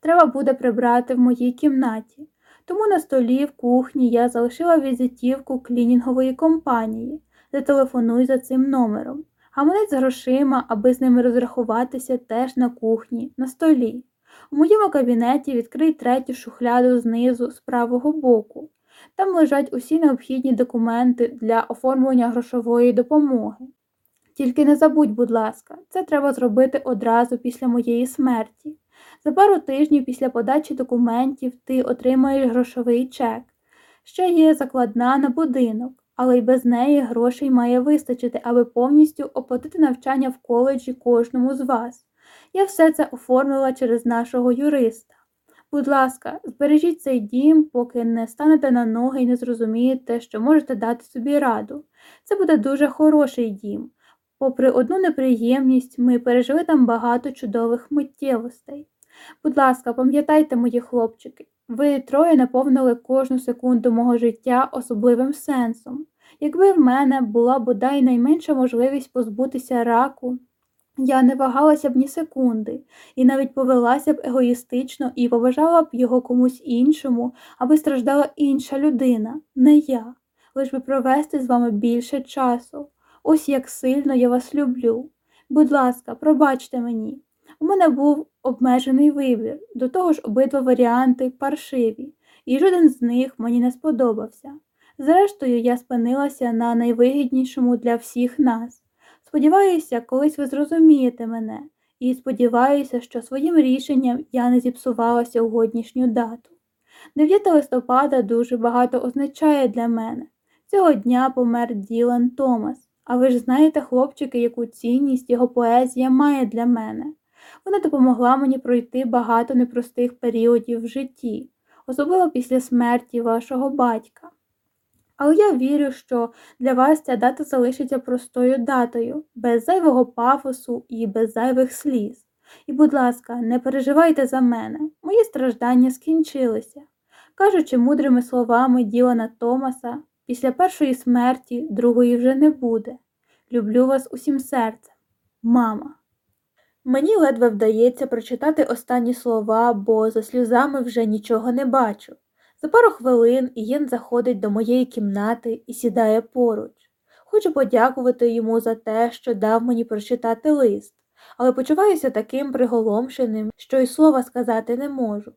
треба буде прибрати в моїй кімнаті. Тому на столі в кухні я залишила візитівку клінінгової компанії, зателефонуй за цим номером. Гаманець з грошима, аби з ними розрахуватися, теж на кухні, на столі. У моєму кабінеті відкрий третю шухляду знизу з правого боку. Там лежать усі необхідні документи для оформлення грошової допомоги. Тільки не забудь, будь ласка, це треба зробити одразу після моєї смерті. За пару тижнів після подачі документів ти отримаєш грошовий чек. Ще є закладна на будинок, але й без неї грошей має вистачити, аби повністю оплатити навчання в коледжі кожному з вас. Я все це оформила через нашого юриста. Будь ласка, збережіть цей дім, поки не станете на ноги і не зрозумієте, що можете дати собі раду. Це буде дуже хороший дім. Попри одну неприємність, ми пережили там багато чудових миттєвостей. Будь ласка, пам'ятайте, мої хлопчики, ви троє наповнили кожну секунду мого життя особливим сенсом. Якби в мене була бодай найменша можливість позбутися раку, я не вагалася б ні секунди, і навіть повелася б егоїстично і побажала б його комусь іншому, аби страждала інша людина, не я, лиш би провести з вами більше часу. Ось як сильно я вас люблю. Будь ласка, пробачте мені. У мене був обмежений вибір, до того ж обидва варіанти паршиві, і жоден з них мені не сподобався. Зрештою, я спинилася на найвигіднішому для всіх нас. Сподіваюся, колись ви зрозумієте мене, і сподіваюся, що своїм рішенням я не зіпсувала сьогоднішню дату. 9 листопада дуже багато означає для мене. Цього дня помер Ділан Томас, а ви ж знаєте, хлопчики, яку цінність його поезія має для мене. Вона допомогла мені пройти багато непростих періодів в житті, особливо після смерті вашого батька. Але я вірю, що для вас ця дата залишиться простою датою, без зайвого пафосу і без зайвих сліз. І, будь ласка, не переживайте за мене, мої страждання скінчилися. Кажучи мудрими словами Ділана Томаса, після першої смерті другої вже не буде. Люблю вас усім серцем, мама. Мені ледве вдається прочитати останні слова, бо за сльозами вже нічого не бачу. За пару хвилин Ієн заходить до моєї кімнати і сідає поруч. Хочу подякувати йому за те, що дав мені прочитати лист, але почуваюся таким приголомшеним, що й слова сказати не можу.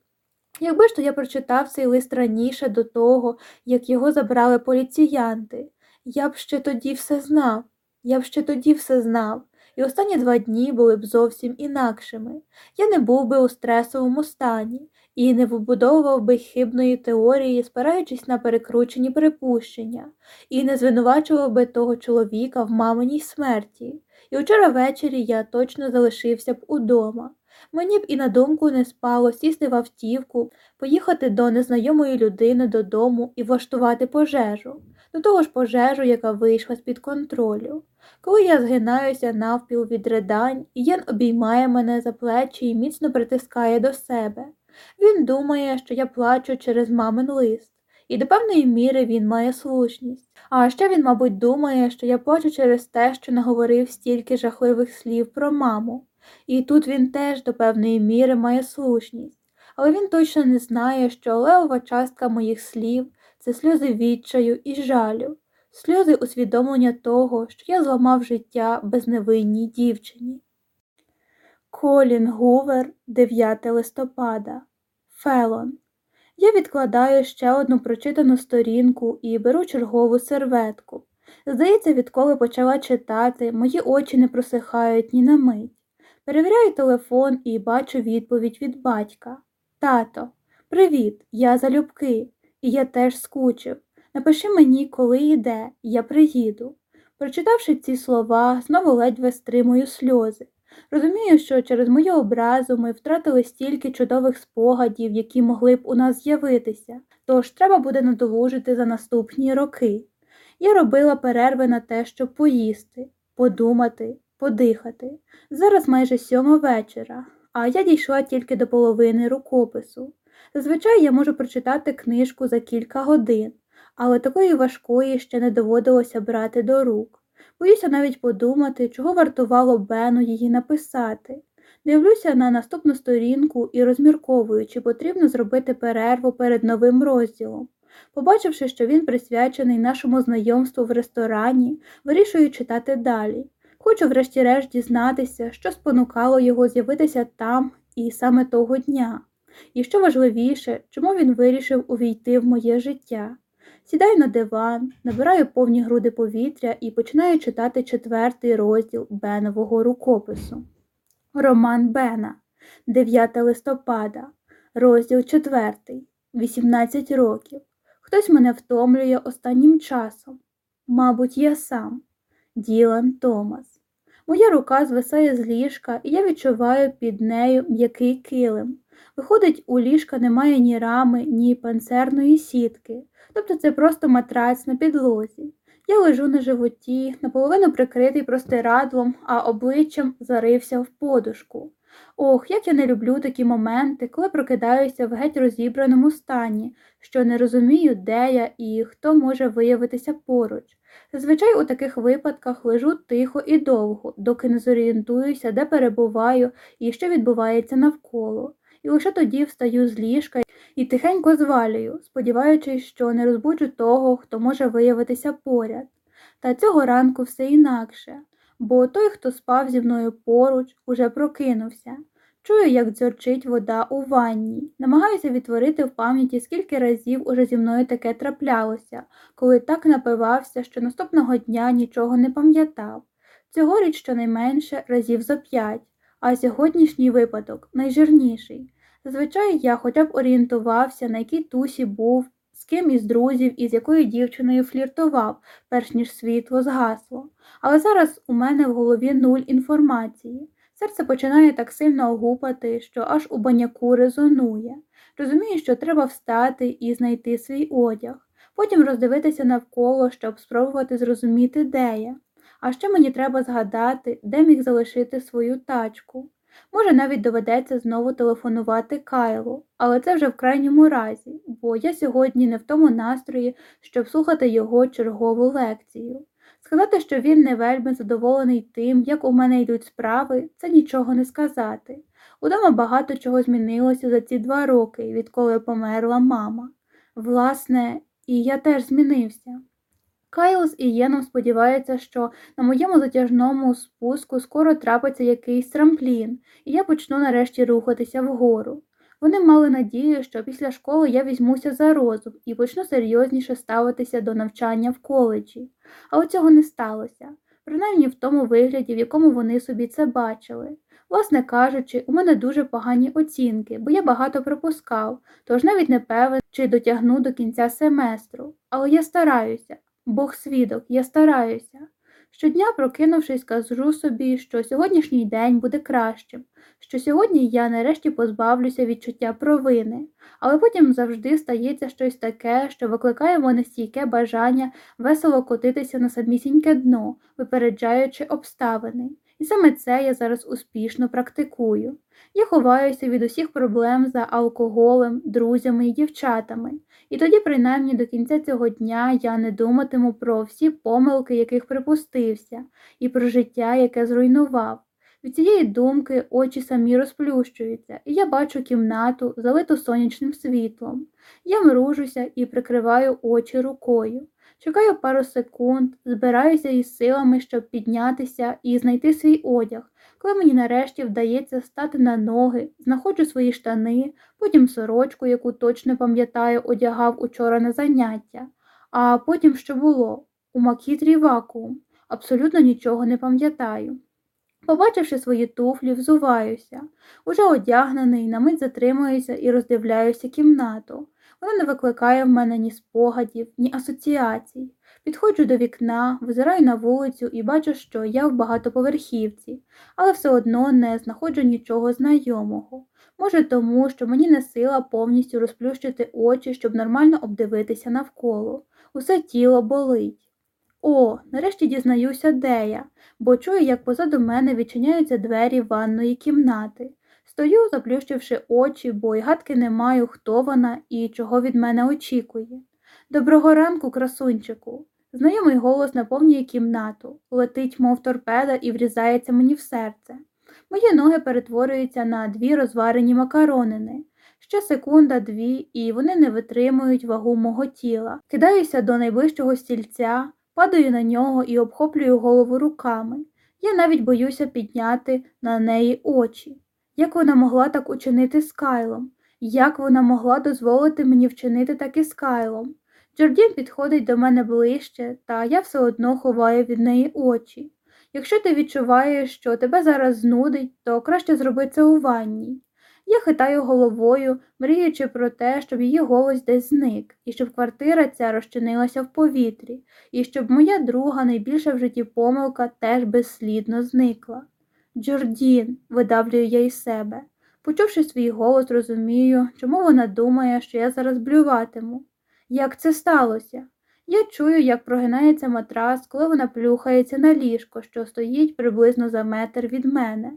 Якби ж то я прочитав цей лист раніше до того, як його забрали поліціянти, я б ще тоді все знав, я б ще тоді все знав, і останні два дні були б зовсім інакшими. Я не був би у стресовому стані і не вибудовував би хибної теорії, спираючись на перекручені припущення, і не звинувачував би того чоловіка в маминій смерті. І вчора ввечері я точно залишився б удома. Мені б і на думку не спало сісти в автівку, поїхати до незнайомої людини додому і влаштувати пожежу, до того ж пожежу, яка вийшла з-під контролю. Коли я згинаюся навпіл від ридань, Ієн обіймає мене за плечі і міцно притискає до себе. Він думає, що я плачу через мамин лист, і до певної міри він має слушність. А ще він, мабуть, думає, що я плачу через те, що наговорив стільки жахливих слів про маму. І тут він теж до певної міри має слушність, але він точно не знає, що левова частка моїх слів це сльози відчаю і жалю, сльози усвідомлення того, що я зламав життя безневинній дівчині. Колін Гувер, 9 листопада. Фелон. Я відкладаю ще одну прочитану сторінку і беру чергову серветку. Здається, відколи почала читати, мої очі не просихають ні на мить. Перевіряю телефон і бачу відповідь від батька. Тато, привіт, я залюбки, і я теж скучив. Напиши мені, коли йде, я приїду. Прочитавши ці слова, знову ледве стримую сльози. Розумію, що через мою образу ми втратили стільки чудових спогадів, які могли б у нас з'явитися, тож треба буде надолужити за наступні роки. Я робила перерви на те, щоб поїсти, подумати, подихати. Зараз майже сьома вечора, а я дійшла тільки до половини рукопису. Зазвичай я можу прочитати книжку за кілька годин, але такої важкої ще не доводилося брати до рук. Боюся навіть подумати, чого вартувало Бену її написати. Дивлюся на наступну сторінку і розмірковую, чи потрібно зробити перерву перед новим розділом. Побачивши, що він присвячений нашому знайомству в ресторані, вирішую читати далі. Хочу, врешті-решт, дізнатися, що спонукало його з'явитися там і саме того дня. І що важливіше, чому він вирішив увійти в моє життя. Сідаю на диван, набираю повні груди повітря і починаю читати четвертий розділ Бенового рукопису. Роман Бена, 9 листопада, розділ 4, 18 років. Хтось мене втомлює останнім часом. Мабуть, я сам. Ділан Томас. Моя рука звисає з ліжка, і я відчуваю під нею м'який килим. Виходить, у ліжка немає ні рами, ні панцерної сітки, тобто це просто матрац на підлозі. Я лежу на животі, наполовину прикритий простирадлом, а обличчям зарився в подушку. Ох, як я не люблю такі моменти, коли прокидаюся в геть розібраному стані, що не розумію, де я і хто може виявитися поруч. Зазвичай у таких випадках лежу тихо і довго, доки не зорієнтуюся, де перебуваю і що відбувається навколо, і лише тоді встаю з ліжка і тихенько звалюю, сподіваючись, що не розбуджу того, хто може виявитися поряд. Та цього ранку все інакше, бо той, хто спав зі мною поруч, уже прокинувся. Чую, як дзьорчить вода у ванні, намагаюся відтворити в пам'яті, скільки разів уже зі мною таке траплялося, коли так напивався, що наступного дня нічого не пам'ятав. Цьогоріч щонайменше разів за п'ять, а сьогоднішній випадок найжирніший. Зазвичай я хоча б орієнтувався, на якій тусі був, з ким із друзів і з якою дівчиною фліртував, перш ніж світло згасло. Але зараз у мене в голові нуль інформації. Серце починає так сильно огупати, що аж у баняку резонує. Розумію, що треба встати і знайти свій одяг, потім роздивитися навколо, щоб спробувати зрозуміти, де я. А ще мені треба згадати, де міг залишити свою тачку. Може, навіть доведеться знову телефонувати Кайлу, але це вже в крайньому разі, бо я сьогодні не в тому настрої, щоб слухати його чергову лекцію. Сказати, що він не вельми задоволений тим, як у мене йдуть справи, це нічого не сказати. Удома багато чого змінилося за ці два роки, відколи померла мама. Власне, і я теж змінився. Кайл з Ієном сподіваються, що на моєму затяжному спуску скоро трапиться якийсь трамплін, і я почну нарешті рухатися вгору. Вони мали надію, що після школи я візьмуся за розум і почну серйозніше ставитися до навчання в коледжі, але цього не сталося, принаймні в тому вигляді, в якому вони собі це бачили. Власне кажучи, у мене дуже погані оцінки, бо я багато пропускав, тож навіть не певен, чи дотягну до кінця семестру. Але я стараюся, Бог свідок, я стараюся. Щодня, прокинувшись, кажу собі, що сьогоднішній день буде кращим, що сьогодні я нарешті позбавлюся відчуття провини, але потім завжди стається щось таке, що викликає в мене стійке бажання весело котитися на самісіньке дно, випереджаючи обставини. І саме це я зараз успішно практикую. Я ховаюся від усіх проблем за алкоголем, друзями і дівчатами, і тоді, принаймні до кінця цього дня, я не думатиму про всі помилки, яких припустився, і про життя, яке зруйнував. Від цієї думки очі самі розплющуються, і я бачу кімнату, залиту сонячним світлом. Я мружуся і прикриваю очі рукою. Чекаю пару секунд, збираюся із силами, щоб піднятися і знайти свій одяг. Коли мені нарешті вдається стати на ноги, знаходжу свої штани, потім сорочку, яку точно пам'ятаю, одягав учора на заняття, а потім що було у макітрі вакуум, абсолютно нічого не пам'ятаю. Побачивши свої туфлі, взуваюся, уже одягнений, на мить затримуюся і роздивляюся кімнату. Вона не викликає в мене ні спогадів, ні асоціацій. Підходжу до вікна, визираю на вулицю і бачу, що я в багатоповерхівці, але все одно не знаходжу нічого знайомого. Може, тому, що мені не сила повністю розплющити очі, щоб нормально обдивитися навколо. Усе тіло болить. О, нарешті дізнаюся, де я, бо чую, як позаду мене відчиняються двері ванної кімнати. Стою, заплющивши очі, бо й гадки не маю, хто вона і чого від мене очікує. Доброго ранку, красунчику. Знайомий голос наповнює кімнату, летить, мов торпеда, і врізається мені в серце. Мої ноги перетворюються на дві розварені макаронини. Ще секунда, дві, і вони не витримують вагу мого тіла. Кидаюся до найближчого стільця, падаю на нього і обхоплюю голову руками. Я навіть боюся підняти на неї очі. Як вона могла так учинити з Кайлом? Як вона могла дозволити мені вчинити так і з Кайлом? Джордін підходить до мене ближче, та я все одно ховаю від неї очі. Якщо ти відчуваєш, що тебе зараз знудить, то краще зроби це у ванні. Я хитаю головою, мріючи про те, щоб її голос десь зник, і щоб квартира ця розчинилася в повітрі, і щоб моя друга, найбільша в житті помилка, теж безслідно зникла. Джордін, видавлюю я із себе. Почувши свій голос, розумію, чому вона думає, що я зараз блюватиму. Як це сталося? Я чую, як прогинається матрас, коли вона плюхається на ліжко, що стоїть приблизно за метр від мене.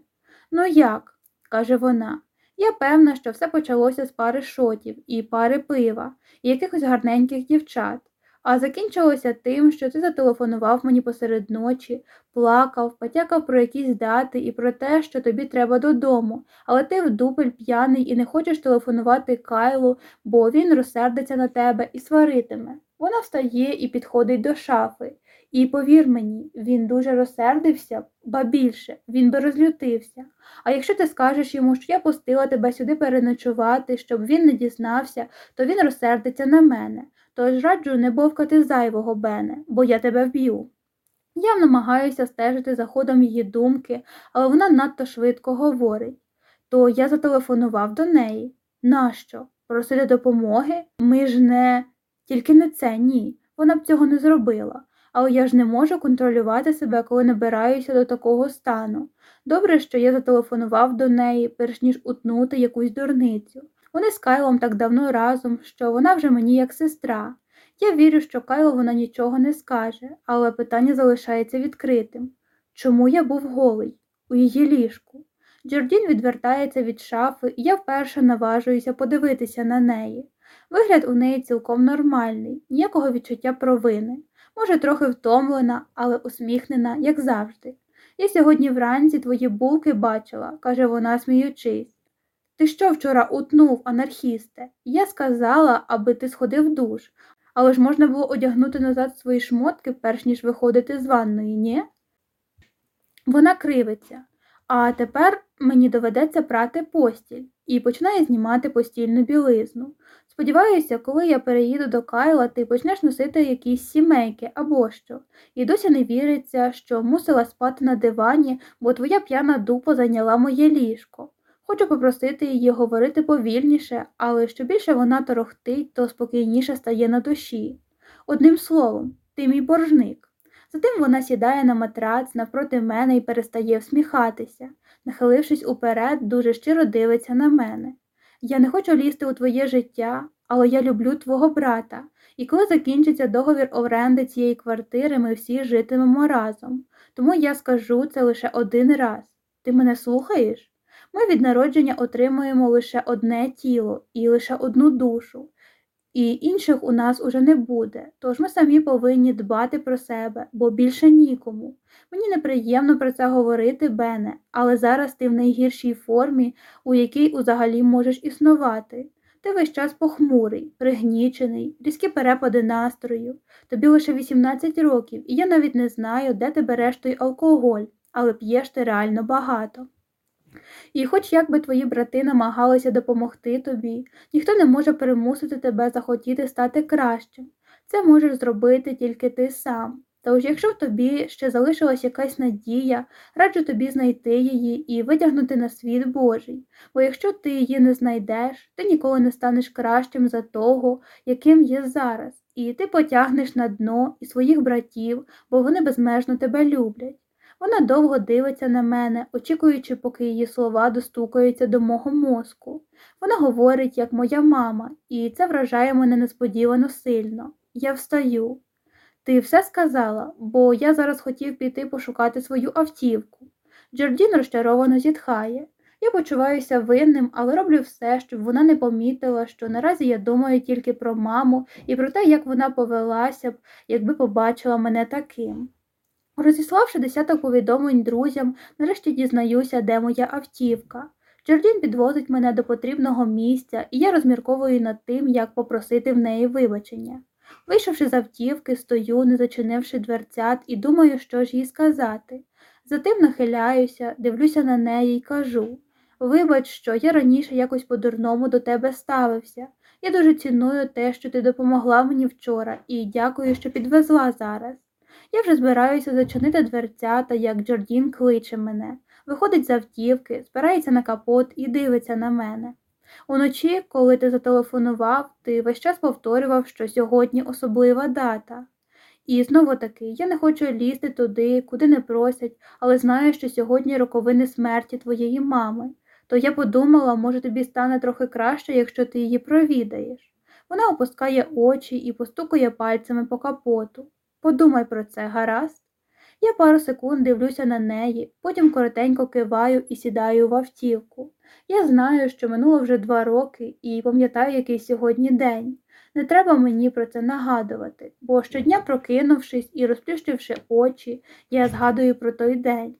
Ну як? каже вона. Я певна, що все почалося з пари шотів і пари пива, і якихось гарненьких дівчат, а закінчилося тим, що ти зателефонував мені посеред ночі, плакав, потякав про якісь дати і про те, що тобі треба додому, але ти вдупель п'яний і не хочеш телефонувати Кайлу, бо він розсердиться на тебе і сваритиме. Вона встає і підходить до шафи. І повір мені, він дуже розсердився, ба більше, він би розлютився. А якщо ти скажеш йому, що я пустила тебе сюди переночувати, щоб він не дізнався, то він розсердиться на мене. Тож раджу не бовкати зайвого Бене, бо я тебе вб'ю. Я намагаюся стежити за ходом її думки, але вона надто швидко говорить. То я зателефонував до неї. Нащо? Просити допомоги? Ми ж не. Тільки не це, ні. Вона б цього не зробила. Але я ж не можу контролювати себе, коли набираюся до такого стану. Добре, що я зателефонував до неї, перш ніж утнути якусь дурницю. Вони з Кайлом так давно разом, що вона вже мені як сестра. Я вірю, що Кайло вона нічого не скаже, але питання залишається відкритим чому я був голий у її ліжку? Джордін відвертається від шафи, і я вперше наважуюся подивитися на неї. Вигляд у неї цілком нормальний, ніякого відчуття провини. Може, трохи втомлена, але усміхнена, як завжди. Я сьогодні вранці твої булки бачила, каже вона, сміючись. Ти що вчора утнув, анархісте? Я сказала, аби ти сходив в душ, але ж можна було одягнути назад свої шмотки, перш ніж виходити з ванної, ні? Вона кривиться. А тепер мені доведеться прати постіль і починає знімати постільну білизну. Сподіваюся, коли я переїду до Кайла, ти почнеш носити якісь сімейки або що, і досі не віриться, що мусила спати на дивані, бо твоя п'яна дупа зайняла моє ліжко. Хочу попросити її говорити повільніше, але що більше вона торохтить, то спокійніше стає на душі. Одним словом, ти мій боржник. Затим вона сідає на матрац навпроти мене і перестає всміхатися, нахилившись уперед, дуже щиро дивиться на мене. Я не хочу лізти у твоє життя, але я люблю твого брата, і коли закінчиться договір оренди цієї квартири, ми всі житимемо разом. Тому я скажу це лише один раз. Ти мене слухаєш? Ми від народження отримуємо лише одне тіло і лише одну душу, і інших у нас уже не буде, тож ми самі повинні дбати про себе, бо більше нікому. Мені неприємно про це говорити, Бене, але зараз ти в найгіршій формі, у якій узагалі можеш існувати. Ти весь час похмурий, пригнічений, різкі перепади настрою. Тобі лише 18 років, і я навіть не знаю, де ти береш той алкоголь, але п'єш ти реально багато. І хоч як би твої брати намагалися допомогти тобі, ніхто не може примусити тебе захотіти стати кращим. Це можеш зробити тільки ти сам. Тож, якщо в тобі ще залишилась якась надія, раджу тобі знайти її і витягнути на світ Божий, бо якщо ти її не знайдеш, ти ніколи не станеш кращим за того, яким є зараз, і ти потягнеш на дно і своїх братів, бо вони безмежно тебе люблять. Вона довго дивиться на мене, очікуючи, поки її слова достукаються до мого мозку. Вона говорить, як моя мама, і це вражає мене несподівано сильно. Я встаю. Ти все сказала, бо я зараз хотів піти пошукати свою автівку. Джордін розчаровано зітхає. Я почуваюся винним, але роблю все, щоб вона не помітила, що наразі я думаю тільки про маму і про те, як вона повелася б, якби побачила мене таким. Розіславши десяток повідомлень друзям, нарешті дізнаюся, де моя автівка. Джордін підвозить мене до потрібного місця, і я розмірковую над тим, як попросити в неї вибачення. Вийшовши з автівки, стою, не зачинивши дверцят, і думаю, що ж їй сказати. Затим нахиляюся, дивлюся на неї і кажу Вибач, що я раніше якось по-дурному до тебе ставився. Я дуже ціную те, що ти допомогла мені вчора, і дякую, що підвезла зараз. Я вже збираюся зачинити дверцята, як Джордін кличе мене, виходить з автівки, спирається на капот і дивиться на мене. Уночі, коли ти зателефонував, ти весь час повторював, що сьогодні особлива дата. І знову таки, я не хочу лізти туди, куди не просять, але знаю, що сьогодні роковини смерті твоєї мами. То я подумала, може, тобі стане трохи краще, якщо ти її провідаєш. Вона опускає очі і постукує пальцями по капоту. Подумай про це, гаразд. Я пару секунд дивлюся на неї, потім коротенько киваю і сідаю в автівку. Я знаю, що минуло вже два роки і пам'ятаю, який сьогодні день. Не треба мені про це нагадувати, бо щодня, прокинувшись і розплющивши очі, я згадую про той день.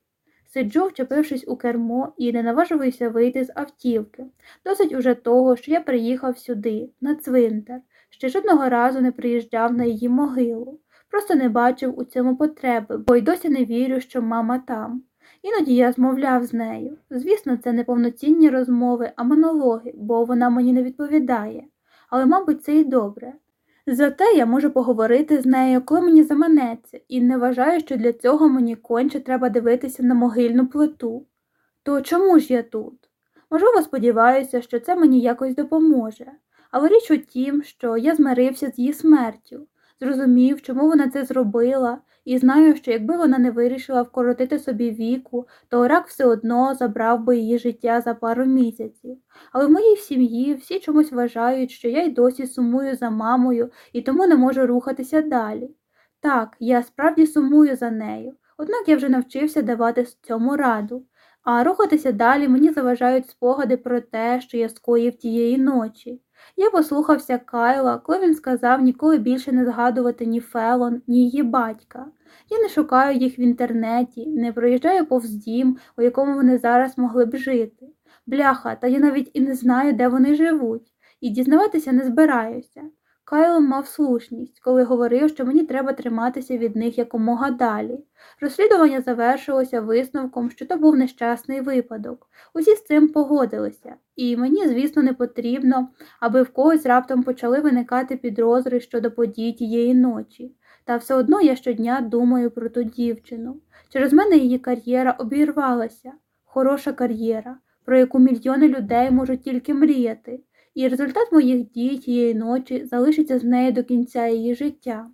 Сиджу, вчепившись у кермо, і не наважуюся вийти з автівки. Досить уже того, що я приїхав сюди, на цвинтар, ще жодного разу не приїжджав на її могилу. Просто не бачив у цьому потреби, бо й досі не вірю, що мама там. Іноді я змовляв з нею. Звісно, це не повноцінні розмови, а монологи, бо вона мені не відповідає. Але, мабуть, це й добре. Зате я можу поговорити з нею, коли мені заманеться, і не вважаю, що для цього мені конче треба дивитися на могильну плиту. То чому ж я тут? Можливо, сподіваюся, що це мені якось допоможе, але річ у тім, що я змирився з її смертю зрозумів, чому вона це зробила, і знаю, що якби вона не вирішила вкоротити собі віку, то рак все одно забрав би її життя за пару місяців. Але в моїй сім'ї всі чомусь вважають, що я й досі сумую за мамою і тому не можу рухатися далі. Так, я справді сумую за нею, однак я вже навчився давати цьому раду. А рухатися далі мені заважають спогади про те, що я скоїв тієї ночі. Я послухався Кайла, коли він сказав ніколи більше не згадувати ні Фелон, ні її батька. Я не шукаю їх в інтернеті, не проїжджаю повз дім, у якому вони зараз могли б жити. Бляха, та я навіть і не знаю, де вони живуть, і дізнаватися не збираюся. Кайло мав слушність, коли говорив, що мені треба триматися від них якомога далі. Розслідування завершилося висновком, що то був нещасний випадок. Усі з цим погодилися, і мені, звісно, не потрібно, аби в когось раптом почали виникати підозри щодо подій тієї ночі. Та все одно я щодня думаю про ту дівчину. Через мене її кар'єра обірвалася, хороша кар'єра, про яку мільйони людей можуть тільки мріяти, і результат моїх дій тієї ночі залишиться з нею до кінця її життя.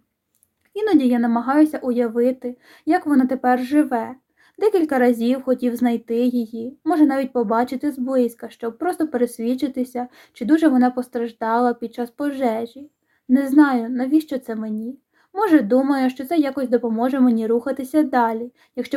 Іноді я намагаюся уявити, як вона тепер живе. Декілька разів хотів знайти її, може навіть побачити зблизька, щоб просто пересвідчитися, чи дуже вона постраждала під час пожежі. Не знаю, навіщо це мені. Може, думаю, що це якось допоможе мені рухатися далі, якщо